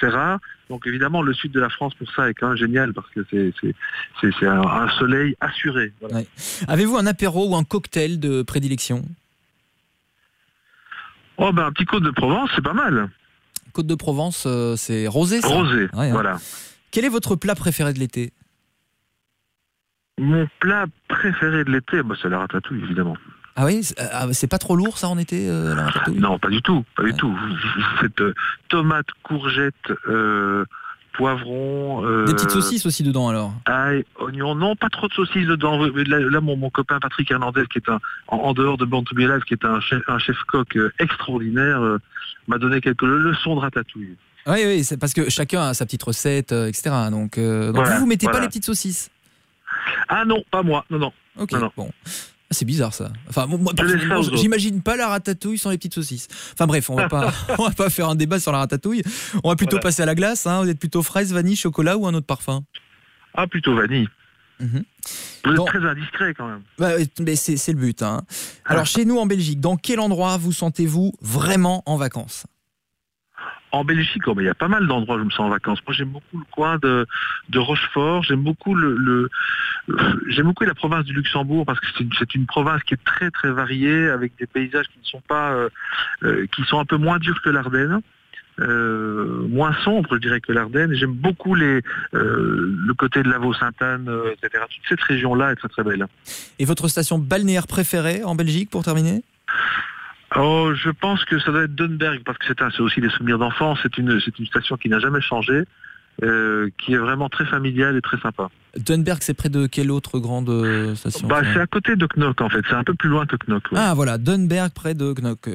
c'est rare. Donc évidemment, le sud de la France pour ça est quand même génial parce que c'est un, un soleil assuré. Voilà. Avez-vous un apéro ou un cocktail de prédilection? Oh ben un petit côte de Provence, c'est pas mal. Côte de Provence, euh, c'est rosé, ça Rosé, Ouais, hein. voilà. Quel est votre plat préféré de l'été? Mon plat préféré de l'été, bah, c'est la ratatouille évidemment. Ah oui, c'est ah, c'est pas trop lourd ça en été, euh, la ratatouille? Non, pas du tout, pas du tout. Faites euh, euh, poivrons. euh, Des petites saucisses aussi dedans alors? Ail, oignon, non, pas trop de saucisses dedans. Là, là, mon, mon copain Patrick Hernandez, qui est un, en, en dehors de Born to Be Alive, qui est un chef, un chef coq euh, extraordinaire, euh, m'a donné quelques leçons de ratatouille. Oui, oui, c'est parce que chacun a sa petite recette, euh, etc. Donc, euh, donc Voilà, vous, vous mettez pas les petites saucisses? Ah non, pas moi, non, non. Ok, Non, non. bon. Ah, C'est bizarre ça. Enfin, moi, j'imagine pas la ratatouille sans les petites saucisses. Enfin bref, on va pas, on va pas faire un débat sur la ratatouille. On va plutôt Voilà. passer à la glace. Hein. Vous êtes plutôt fraise, vanille, chocolat ou un autre parfum? Ah, plutôt vanille. Mhm. Vous êtes très indiscret quand même. Bah, mais c'est c'est le but. Hein. Ah. Alors chez nous en Belgique, dans quel endroit vous sentez-vous vraiment en vacances? En Belgique, oh, il y a pas mal d'endroits où je me sens en vacances. Moi, j'aime beaucoup le coin de, de Rochefort. J'aime beaucoup le, j'aime beaucoup la province du Luxembourg parce que c'est une, province qui est très très variée avec des paysages qui ne sont pas, euh, euh, qui sont un peu moins durs que l'Ardenne. euh, moins sombre, je dirais, que l'Ardenne. J'aime beaucoup le côté de la Vaux-Sainte-Anne, etc. Toute cette région-là est très très belle. Et votre station balnéaire préférée en Belgique pour terminer? Oh, je pense que ça doit être Dunberg parce que c'est aussi des souvenirs d'enfance. C'est une, station qui n'a jamais changé. euh, qui est vraiment très familial et très sympa. Dunberg, c'est près de quelle autre grande euh, station Bah, c'est à côté de Knock en fait, c'est un peu plus loin que Knock. ouais. Ah voilà, Dunberg près de Knock.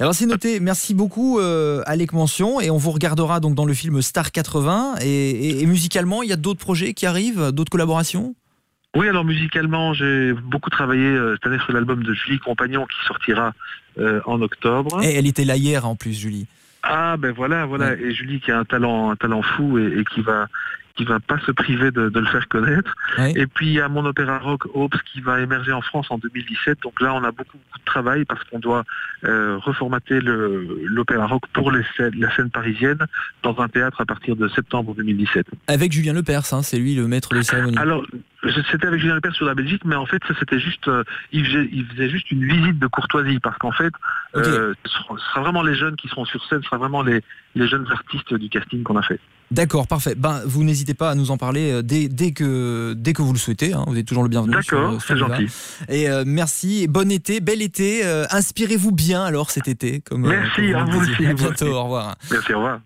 Alors c'est noté, merci beaucoup euh, Alec Mention et on vous regardera donc dans le film Star 80 et, et- et musicalement il y a d'autres projets qui arrivent, d'autres collaborations? Oui, alors musicalement, j'ai beaucoup travaillé euh, cette année sur l'album de Julie Compagnon qui sortira euh, en octobre. Et elle était là hier en plus Julie. Ah ben voilà, voilà. Et Julie qui a un talent, un talent fou et, et qui va qui va pas se priver de, de le faire connaître. Et puis il y a mon opéra rock Hopes qui va émerger en France en 2017. Donc là, on a beaucoup, beaucoup de travail parce qu'on doit euh, reformater l'opéra rock pour les scènes- la scène parisienne dans un théâtre à partir de septembre 2017. Avec Julien Lepers, hein, c'est lui le maître de cérémonie. Alors, c'était avec Julien Lepers sur la Belgique, mais en fait, ça c'était juste, euh, il, faisait, il faisait juste une visite de courtoisie, parce qu'en fait, euh, ce sera- ce sera vraiment les jeunes qui seront sur scène, ce sera vraiment les, les jeunes artistes du casting qu'on a fait. D'accord, parfait. Ben, vous n'hésitez pas à nous en parler euh, dès, dès, que, dès que vous le souhaitez. hein. Vous êtes toujours le bienvenu. D'accord, c'est gentil. Et euh, merci, et bon été, bel été. euh, Inspirez-vous bien alors cet été. Comme, euh, Merci, comme à vous aussi, À bientôt, aussi. au revoir. Merci, au revoir.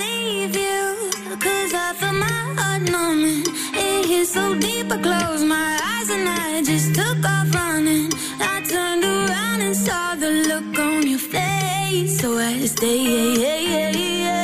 leave you Cause I feel my heart numbing It hit so deep I closed my eyes And I just took off running I turned around and saw the look on your face So I stay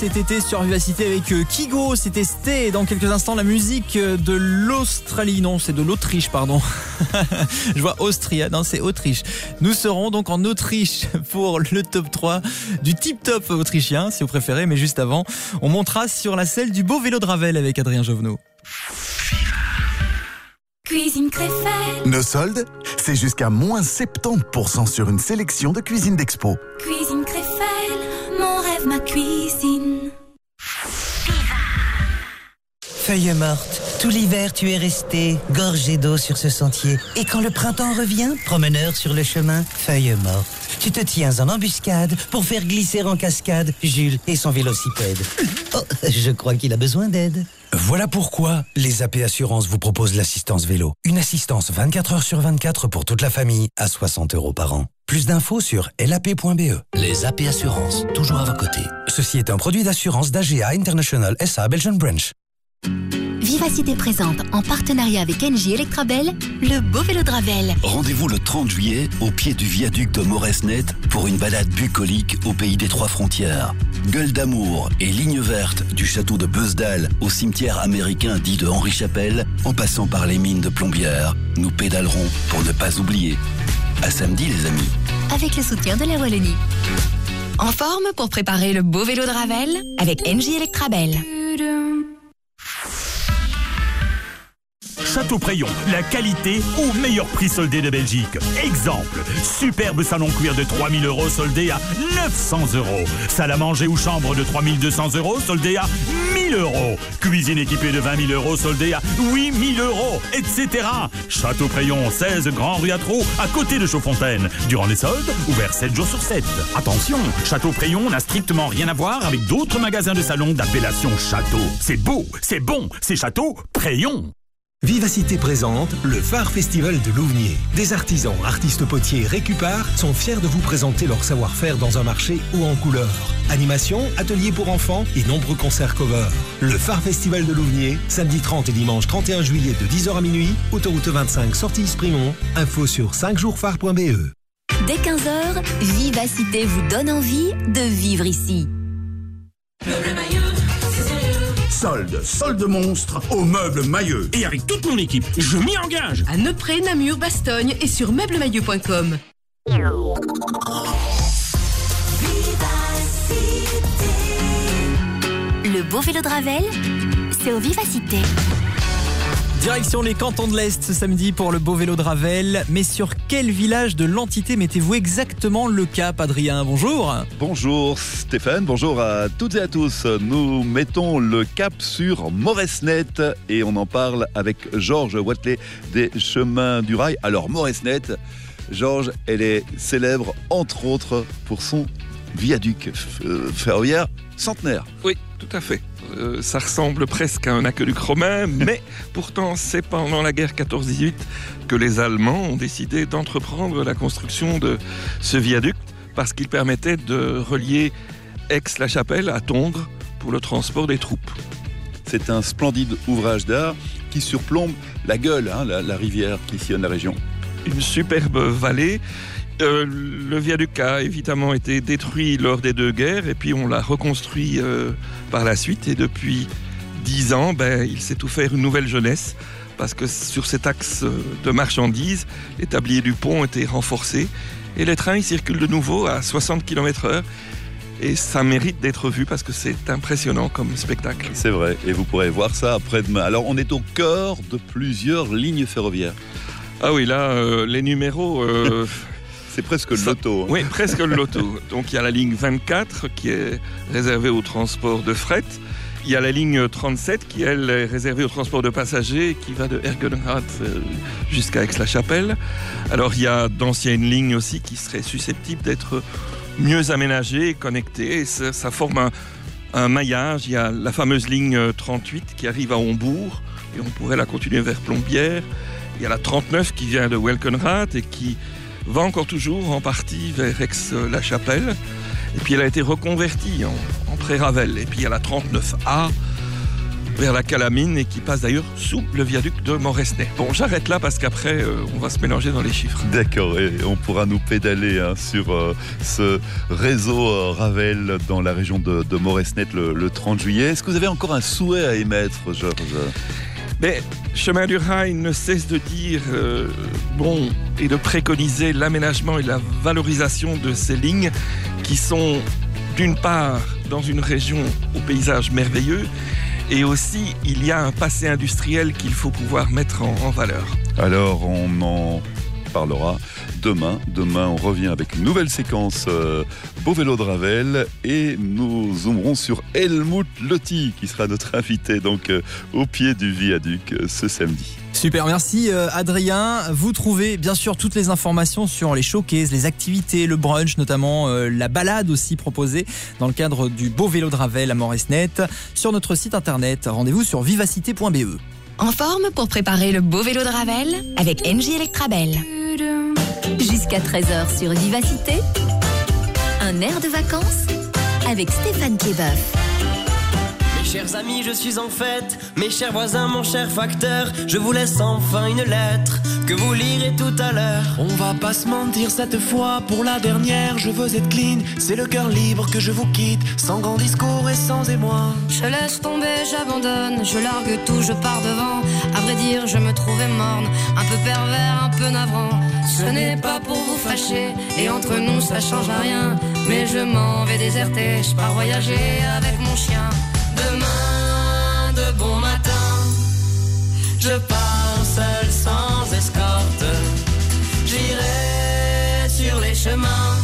cet été sur Vivacité avec euh, Kigo, c'était Sté. Et Dans quelques instants, la musique euh, de l'Australie. Non, c'est de l'Autriche, pardon. Je vois Austria, non, c'est Autriche. Nous serons donc en Autriche pour le top 3 du tip top autrichien, si vous préférez. Mais juste avant, on montera sur la selle du beau vélo de Ravel avec Adrien Jovenot. Cuisine Créfelle, Nos soldes, c'est jusqu'à moins 70% sur une sélection de cuisine d'expo. cuisine Créfelle, mon rêve, ma cuisine. Feuille morte, tout l'hiver tu es resté, gorgé d'eau sur ce sentier. Et quand le printemps revient, promeneur sur le chemin, feuille morte. Tu te tiens en embuscade pour faire glisser en cascade Jules et son vélocipède. Oh, je crois qu'il a besoin d'aide. Voilà pourquoi les AP Assurances vous proposent l'assistance vélo. Une assistance 24 heures sur 24 pour toute la famille à 60 euros par an. Plus d'infos sur lap.be. Les AP Assurances, toujours à vos côtés. Ceci est un produit d'assurance d'AGA International SA Belgian Branch. Vivacité présente, en partenariat avec NJ Electrabel, le beau vélo de Ravel. Rendez-vous le 30 juillet au pied du viaduc de Moresnet pour une balade bucolique au pays des trois frontières. Gueule d'amour et ligne verte du château de Beusdal au cimetière américain dit de Henri Chapelle, en passant par les mines de Plombières, nous pédalerons pour ne pas oublier. À samedi les amis. Avec le soutien de la Wallonie. En forme pour préparer le beau vélo de Ravel avec NJ Electrabel. Château Prayon, la qualité au meilleur prix soldé de Belgique. Exemple, superbe salon cuir de 3000 euros soldé à 900 euros. Salle à manger ou chambre de 3200 euros soldé à 1000 euros. Cuisine équipée de 20 000 euros soldée à 8000 euros, etc. Château Prayon, 16 Grand Rue à à côté de Chaudfontaine. Durant les soldes, ouvert 7 jours sur 7. Attention, Château Prayon n'a strictement rien à voir avec d'autres magasins de salon d'appellation Château. C'est beau, c'est bon, c'est Château Prayon. Vivacité présente le Phare Festival de Louvnier. Des artisans, artistes potiers, récupars sont fiers de vous présenter leur savoir-faire dans un marché haut en couleur. Animation, ateliers pour enfants et nombreux concerts cover. Le Phare Festival de Louvnier, samedi 30 et dimanche 31 juillet de 10h à minuit, autoroute 25 sortie Sprimont. Info sur 5jours-phare.be. Dès 15h, Vivacité vous donne envie de vivre ici. Solde, solde monstre au meuble mailleux. Et avec toute mon équipe, je m'y engage. À Neupré, Namur, Bastogne et sur meublemailleux.com. Le beau vélo de Ravel, c'est au Vivacité. Direction les cantons de l'Est ce samedi pour le beau vélo de Ravel. Mais sur quel village de l'entité mettez-vous exactement le cap, Adrien? Bonjour. Bonjour Stéphane, bonjour à toutes et à tous. Nous mettons le cap sur Moresnet et on en parle avec Georges Watley des Chemins du Rail. Alors Moresnet, Georges, elle est célèbre entre autres pour son viaduc euh, ferroviaire centenaire. Oui, tout à fait. Euh, ça ressemble presque à un aqueduc romain, mais pourtant c'est pendant la guerre 14-18 que les Allemands ont décidé d'entreprendre la construction de ce viaduc parce qu'il permettait de relier Aix-la-Chapelle à Tongres pour le transport des troupes. C'est un splendide ouvrage d'art qui surplombe la gueule, hein, la, la rivière qui sillonne la région. Une superbe vallée. Euh, le viaduc a évidemment été détruit lors des deux guerres et puis on l'a reconstruit euh, par la suite et depuis dix ans, ben, il s'est offert une nouvelle jeunesse parce que sur cet axe euh, de marchandises, les tabliers du pont étaient renforcés et les trains ils circulent de nouveau à 60 km/h et ça mérite d'être vu parce que c'est impressionnant comme spectacle. C'est vrai, et vous pourrez voir ça après-demain. Alors on est au cœur de plusieurs lignes ferroviaires. Ah oui, là, euh, les numéros... C'est presque le loto. hein. Oui, presque le loto. Donc il y a la ligne 24 qui est réservée au transport de fret. Il y a la ligne 37 qui, elle, est réservée au transport de passagers qui va de Ergenrath euh, jusqu'à Aix-la-Chapelle. Alors il y a d'anciennes lignes aussi qui seraient susceptibles d'être mieux aménagées, connectées. Et ça, ça forme un, un maillage. Il y a la fameuse ligne 38 qui arrive à Hombourg et on pourrait la continuer vers Plombières. Il y a la 39 qui vient de Welkenrath et qui va encore toujours en partie vers Aix-la-Chapelle. Et puis elle a été reconvertie en, pré-Ravel. Et puis y a la 39A vers la Calamine et qui passe d'ailleurs sous le viaduc de Moresnet. Bon, j'arrête là parce qu'après, euh, on va se mélanger dans les chiffres. D'accord, et on pourra nous pédaler hein, sur euh, ce réseau euh, Ravel dans la région de, de le 30 juillet. Est-ce que vous avez encore un souhait à émettre, Georges? Mais Chemin du Rail ne cesse de dire euh, bon et de préconiser l'aménagement et la valorisation de ces lignes qui sont d'une part dans une région au paysage merveilleux et aussi il y a un passé industriel qu'il faut pouvoir mettre en, en valeur. Alors, on en parlera demain. Demain, on revient avec une nouvelle séquence euh, Beau vélo de Ravel et nous zoomerons sur Helmut Lotti qui sera notre invité donc euh, au pied du viaduc euh, ce samedi. Super, merci Adrien. Vous trouvez bien sûr toutes les informations sur les showcases, les activités, le brunch, notamment la balade aussi proposée dans le cadre du beau vélo de Ravel à Moresnet sur notre site internet. Rendez-vous sur vivacité.be. En forme pour préparer le beau vélo de Ravel avec NJ Electrabel. Jusqu'à 13h sur Vivacité, un air de vacances avec Stéphane Québeuf. Chers amis, je suis en fête. Mes chers voisins, mon cher facteur, je vous laisse enfin une lettre que vous lirez tout à l'heure. On va pas se mentir cette fois, pour la dernière, je veux être clean. C'est le cœur libre que je vous quitte, sans grand discours et sans émoi. Je laisse tomber, j'abandonne, je largue tout, je pars devant. À vrai dire, je me trouvais morne, un peu pervers, un peu navrant. Ce n'est pas pour vous fâcher, et entre nous ça change à rien. Mais je m'en vais déserter, je pars voyager avec mon chien. Je pars seul sans escorte. J'irai sur les chemins,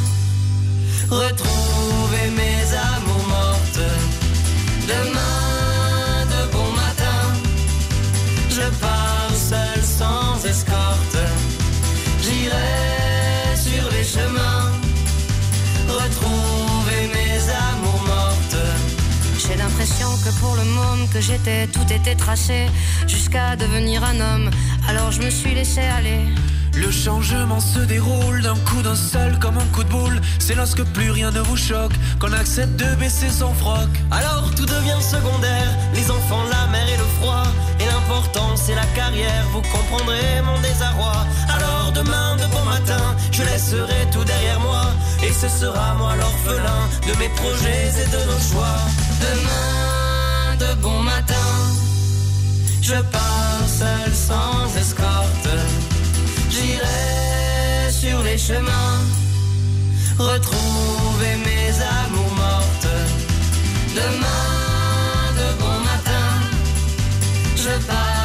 que pour le môme que j'étais, tout était tracé jusqu'à devenir un homme. Alors je me suis laissé aller. Le changement se déroule d'un coup d'un seul comme un coup de boule. C'est lorsque plus rien ne vous choque qu'on accepte de baisser son froc. Alors tout devient secondaire, les enfants, la mer et le froid. Et l'important c'est la carrière, vous comprendrez mon désarroi. Alors demain de bon matin, je laisserai tout derrière moi. Et ce sera moi l'orphelin de mes projets et de nos choix. Demain de bon matin, je pars seul sans escorte. J'irai sur les chemins, retrouver mes amours mortes. Demain de bon matin, je pars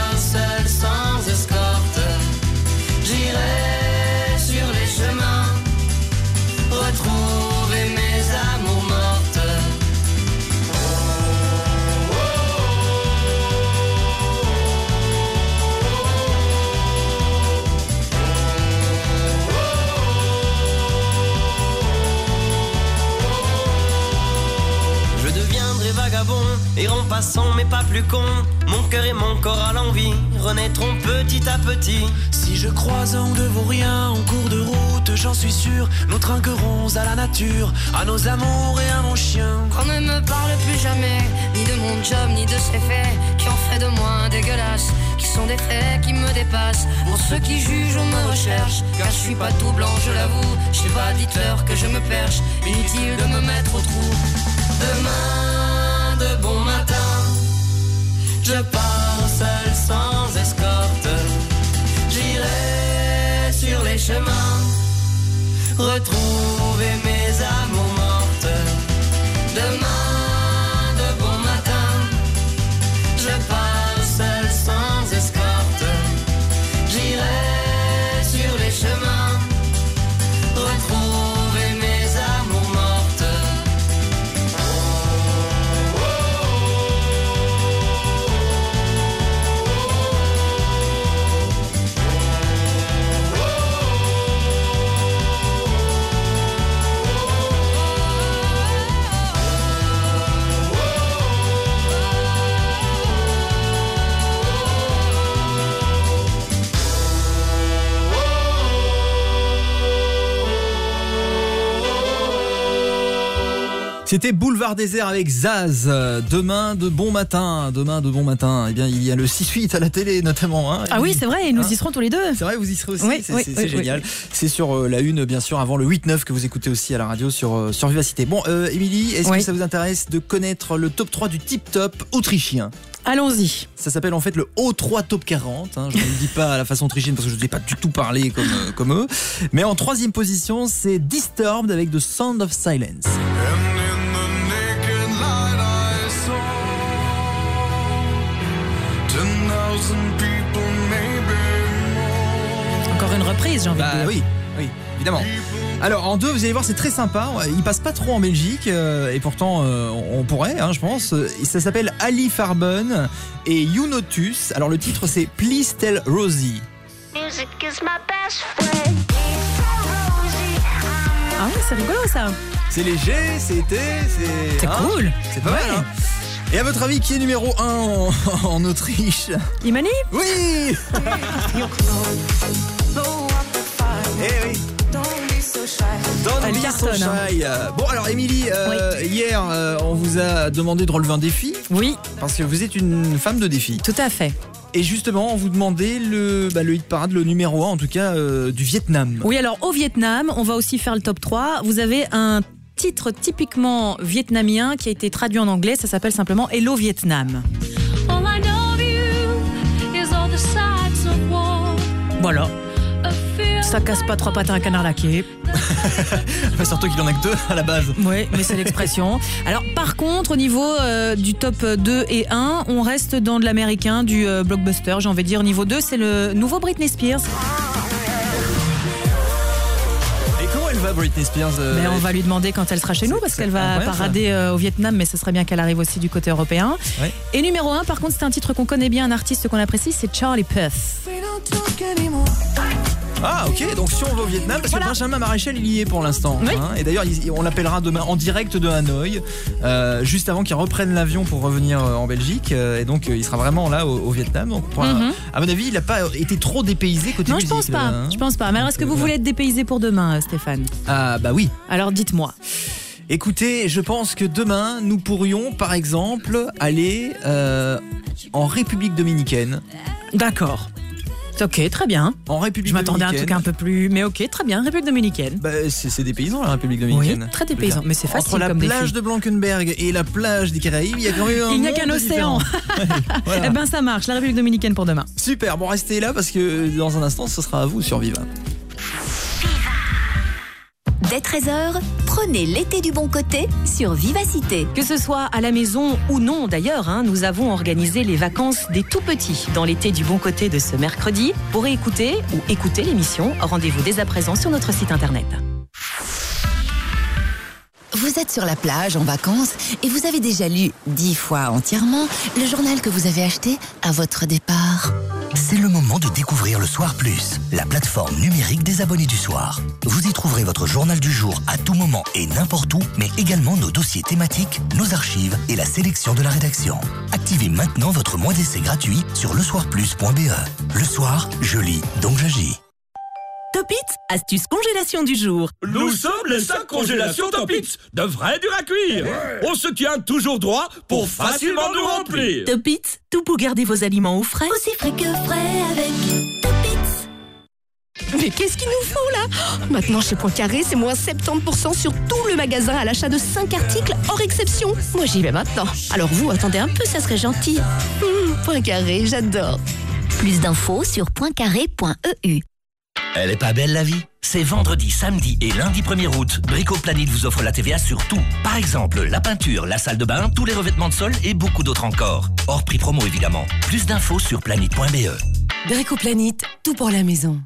vagabond, errant passant mais pas plus con. Mon cœur et mon corps à l'envie renaîtront petit à petit. Si je croise un de vos riens en cours de route, j'en suis sûr, nous trinquerons à la nature, à nos amours et à mon chien. Qu'on ne me parle plus jamais, ni de mon job, ni de ces faits qui ont fait de moi un dégueulasse, qui sont des faits qui me dépassent. Pour ceux qui jugent, on me recherche, car je suis pas tout blanc, je l'avoue. Je sais pas, dites-leur que je me perche, inutile de me mettre au trou. Demain de bon matin, je pars seul sans escorte. J'irai sur les chemins, retrouver C'était Boulevard Désert avec Zaz. Demain de bon matin. Demain de bon matin. Eh bien, il y a le 6-8 à la télé notamment. hein, Ah oui, c'est vrai, et nous Hein y serons tous les deux. C'est vrai, vous y serez aussi. Oui, c'est oui, oui, génial. oui. C'est sur euh, la une, bien sûr, avant le 8-9 que vous écoutez aussi à la radio sur, euh, sur Vivacité. Bon, euh, Émilie, est-ce Oui. que ça vous intéresse de connaître le top 3 du tip top autrichien? Allons-y. Ça s'appelle en fait le O3 Top 40. hein. Je ne le dis pas à la façon autrichienne parce que je ne sais pas du tout parler comme, euh, comme eux. Mais en troisième position, c'est Disturbed avec The Sound of Silence. Encore une reprise, j'ai envie Bah de dire. oui, oui, évidemment. Alors en deux, vous allez voir, c'est très sympa. Il passe pas trop en Belgique euh, et pourtant euh, on pourrait, hein, je pense. Ça s'appelle Ali Farben et Younotus. Alors le titre c'est Please Tell Rosie. Music is my best friend. Ah oui, c'est rigolo ça. C'est léger, c'est été, c'est. C'est hein, cool. C'est pas mal. Ouais. hein. Et à votre avis, qui est numéro 1 en, en Autriche Imani Oui Eh oui be cartonne, so hein. shy. Bon alors Émilie, euh, hier euh, on vous a demandé de relever un défi. Oui. Parce que vous êtes une femme de défi. Tout à fait. Et justement, on vous demandait le, bah, le hit parade, le numéro 1 en tout cas euh, du Vietnam. Oui, alors au Vietnam, on va aussi faire le top 3. Vous avez un titre typiquement vietnamien qui a été traduit en anglais. Ça s'appelle simplement Hello Vietnam. Voilà. Ça casse pas trois pattes à un canard laqué. Enfin, surtout qu'il en a que deux à la base. Oui, mais c'est l'expression. Alors, par contre, au niveau euh, du top 2 et 1, on reste dans de l'américain, du euh, blockbuster, j'ai envie de dire. Niveau 2, c'est le nouveau Britney Spears. Britney Spears euh, Mais on va lui demander quand elle sera chez nous, parce qu'elle va parader euh, au Vietnam, mais ce serait bien qu'elle arrive aussi du côté européen. Ouais. Et numéro 1, par contre, c'est un titre qu'on connaît bien, un artiste qu'on apprécie, c'est Charlie Puth. Ah ok, donc si on va au Vietnam, parce Voilà. que Benjamin Maréchal il y est pour l'instant. Oui. hein. et d'ailleurs il- on l'appellera demain en direct de Hanoï, euh, juste avant qu'il reprenne l'avion pour revenir en Belgique. et donc il sera vraiment là au, au Vietnam. Donc, Mhm. à mon avis, il n'a pas été trop dépaysé côté Non, je musique. pense pas. hein. Je pense pas. Mais alors, est-ce que vous voulez être dépaysé pour demain, Stéphane? Ah bah oui. Alors, dites-moi. Écoutez, je pense que demain, nous pourrions, par exemple, aller euh, en République dominicaine. D'accord. Ok, très bien. En République Je m'attendais à un truc un peu plus. Mais ok, très bien. République dominicaine. Bah, c'est des paysans, la République dominicaine. Oui, très des paysans, mais c'est facile Entre la comme plage de Blankenberg et la plage des Caraïbes, il y a quand même un Il n'y a qu'un océan. Voilà. Eh ben, ça marche. La République dominicaine pour demain. Super, bon restez là parce que dans un instant ce sera à vous sur Viva. Dès 13h, prenez l'été du bon côté sur Vivacité. Que ce soit à la maison ou non d'ailleurs, hein, nous avons organisé les vacances des tout petits dans l'été du bon côté de ce mercredi. Pour écouter ou écouter l'émission, rendez-vous dès à présent sur notre site internet. Vous êtes sur la plage en vacances et vous avez déjà lu dix fois entièrement le journal que vous avez acheté à votre départ. C'est le moment de découvrir le Soir Plus, la plateforme numérique des abonnés du soir. Vous y trouverez votre journal du jour à tout moment et n'importe où, mais également nos dossiers thématiques, nos archives et la sélection de la rédaction. Activez maintenant votre mois d'essai gratuit sur lesoirplus.be. Le soir, je lis, donc j'agis. Topit, astuce congélation du jour. Nous sommes les 5 congélations Topitz, de vrai dur à cuire. On se tient toujours droit pour facilement nous remplir. Topit, tout pour garder vos aliments au frais. Aussi frais que frais avec Topitz. Mais qu'est-ce qu'il nous faut là? Oh, Maintenant chez Poincaré, c'est moins 70% sur tout le magasin à l'achat de 5 articles hors exception. Moi j'y vais maintenant. Alors vous, attendez un peu, ça serait gentil. Hum, Poincaré, j'adore. Plus d'infos sur pointcarré.eu. Elle est pas belle la vie? C'est vendredi, samedi et lundi 1er août. Bricoplanet vous offre la TVA sur tout. Par exemple, la peinture, la salle de bain, tous les revêtements de sol et beaucoup d'autres encore. Hors prix promo évidemment. Plus d'infos sur planète.be. Bricoplanète, tout pour la maison.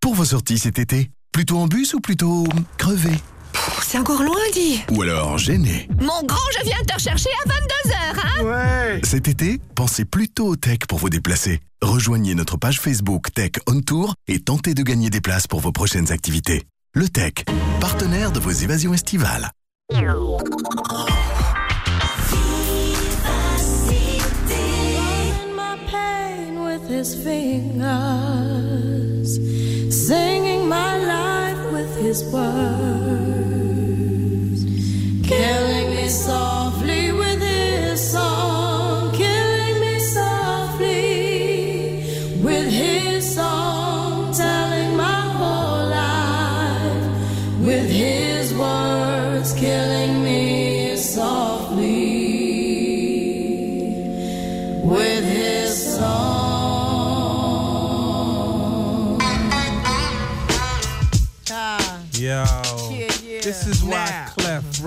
Pour vos sorties cet été, plutôt en bus ou plutôt crevé? C'est encore loin, dit. Ou alors gêné Mon grand, je viens te chercher à 22h, hein Ouais Cet été, pensez plutôt au tech pour vous déplacer. Rejoignez notre page Facebook Tech On Tour et tentez de gagner des places pour vos prochaines activités. Le Tech, partenaire de vos évasions estivales. In my pain with his softly with his song, killing me softly with his song, telling my whole life with his words, killing me softly with his song. Yo, yeah, yeah. this is why. Now.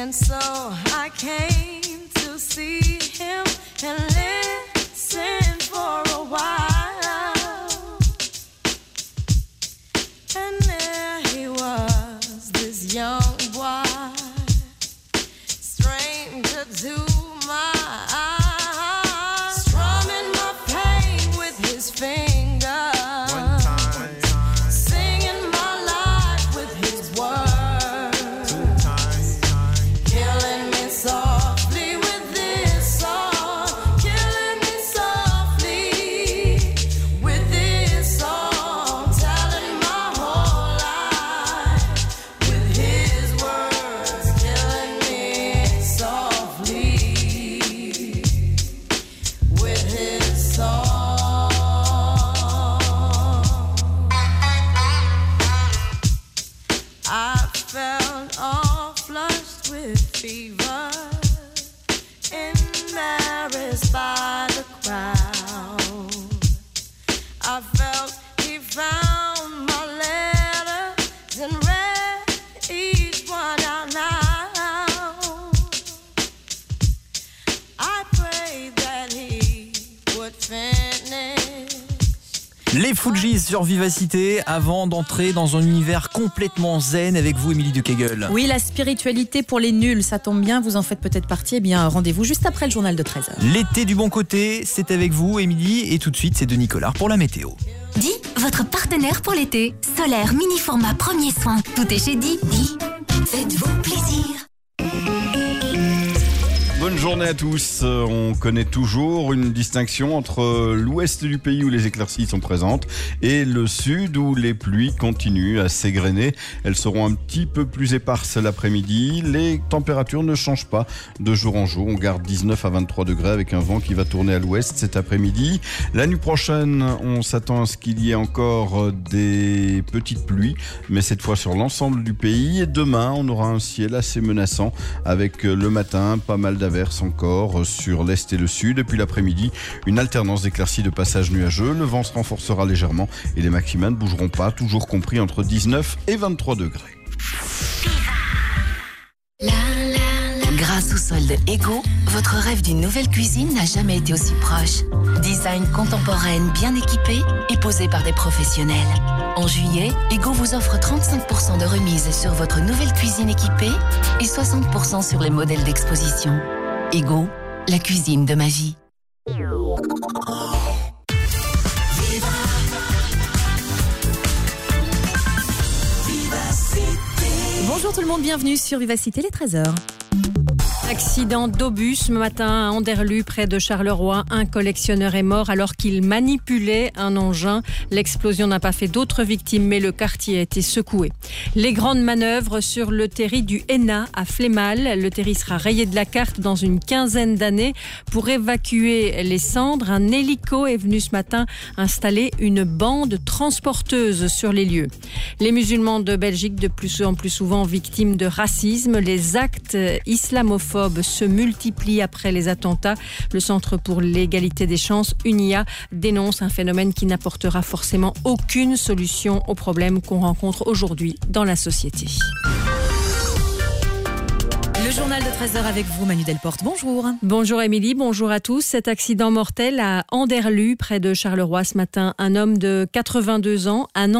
And so I came to see him and listen for avant d'entrer dans un univers complètement zen avec vous, Émilie Duquegel. Oui, la spiritualité pour les nuls, ça tombe bien, vous en faites peut-être partie. Eh bien, rendez-vous juste après le journal de 13h. L'été du bon côté, c'est avec vous, Émilie, et tout de suite, c'est de Nicolas pour la météo. Di, votre partenaire pour l'été. Solaire, mini format, premier soin. Tout est chez Di. Di, faites-vous plaisir. Journée à tous. Euh, On connaît toujours une distinction entre l'ouest du pays où les éclaircies sont présentes et le sud où les pluies continuent à s'égrener. Elles seront un petit peu plus éparses l'après-midi. Les températures ne changent pas de jour en jour. On garde 19 à 23 degrés avec un vent qui va tourner à l'ouest cet après-midi. La nuit prochaine, on s'attend à ce qu'il y ait encore des petites pluies, mais cette fois sur l'ensemble du pays. Et demain, on aura un ciel assez menaçant avec le matin pas mal d'averses encore sur l'est et le sud. Et puis l'après-midi, une alternance d'éclaircies de passage nuageux. Le vent se renforcera légèrement et les maximums ne bougeront pas, toujours compris entre 19 et 23 degrés. Grâce au solde Ego, votre rêve d'une nouvelle cuisine n'a jamais été aussi proche. Design contemporaine bien équipée et posée par des professionnels. En juillet, Ego vous offre 35% de remise sur votre nouvelle cuisine équipée et 60% sur les modèles d'exposition. Ego, la cuisine de ma vie. Bonjour tout le monde, bienvenue sur Vivacité les 13h. Accident d'obus ce matin à Anderlu, près de Charleroi. Un collectionneur est mort alors qu'il manipulait un engin. L'explosion n'a pas fait d'autres victimes, mais le quartier a été secoué. Les grandes manœuvres sur le terri du Héna à Flémal. Le terri sera rayé de la carte dans une quinzaine d'années. Pour évacuer les cendres, un hélico est venu ce matin installer une bande transporteuse sur les lieux. Les musulmans de Belgique, de plus en plus souvent victimes de racisme, les actes islamophobes se multiplient après les attentats. Le Centre pour l'égalité des chances, UNIA, dénonce un phénomène qui n'apportera forcément aucune solution aux problèmes qu'on rencontre aujourd'hui dans la société. Le journal de 13h avec vous, Manu Delporte. Bonjour. Bonjour Émilie, bonjour à tous. Cet accident mortel à Anderlu, près de Charleroi ce matin. Un homme de 82 ans, un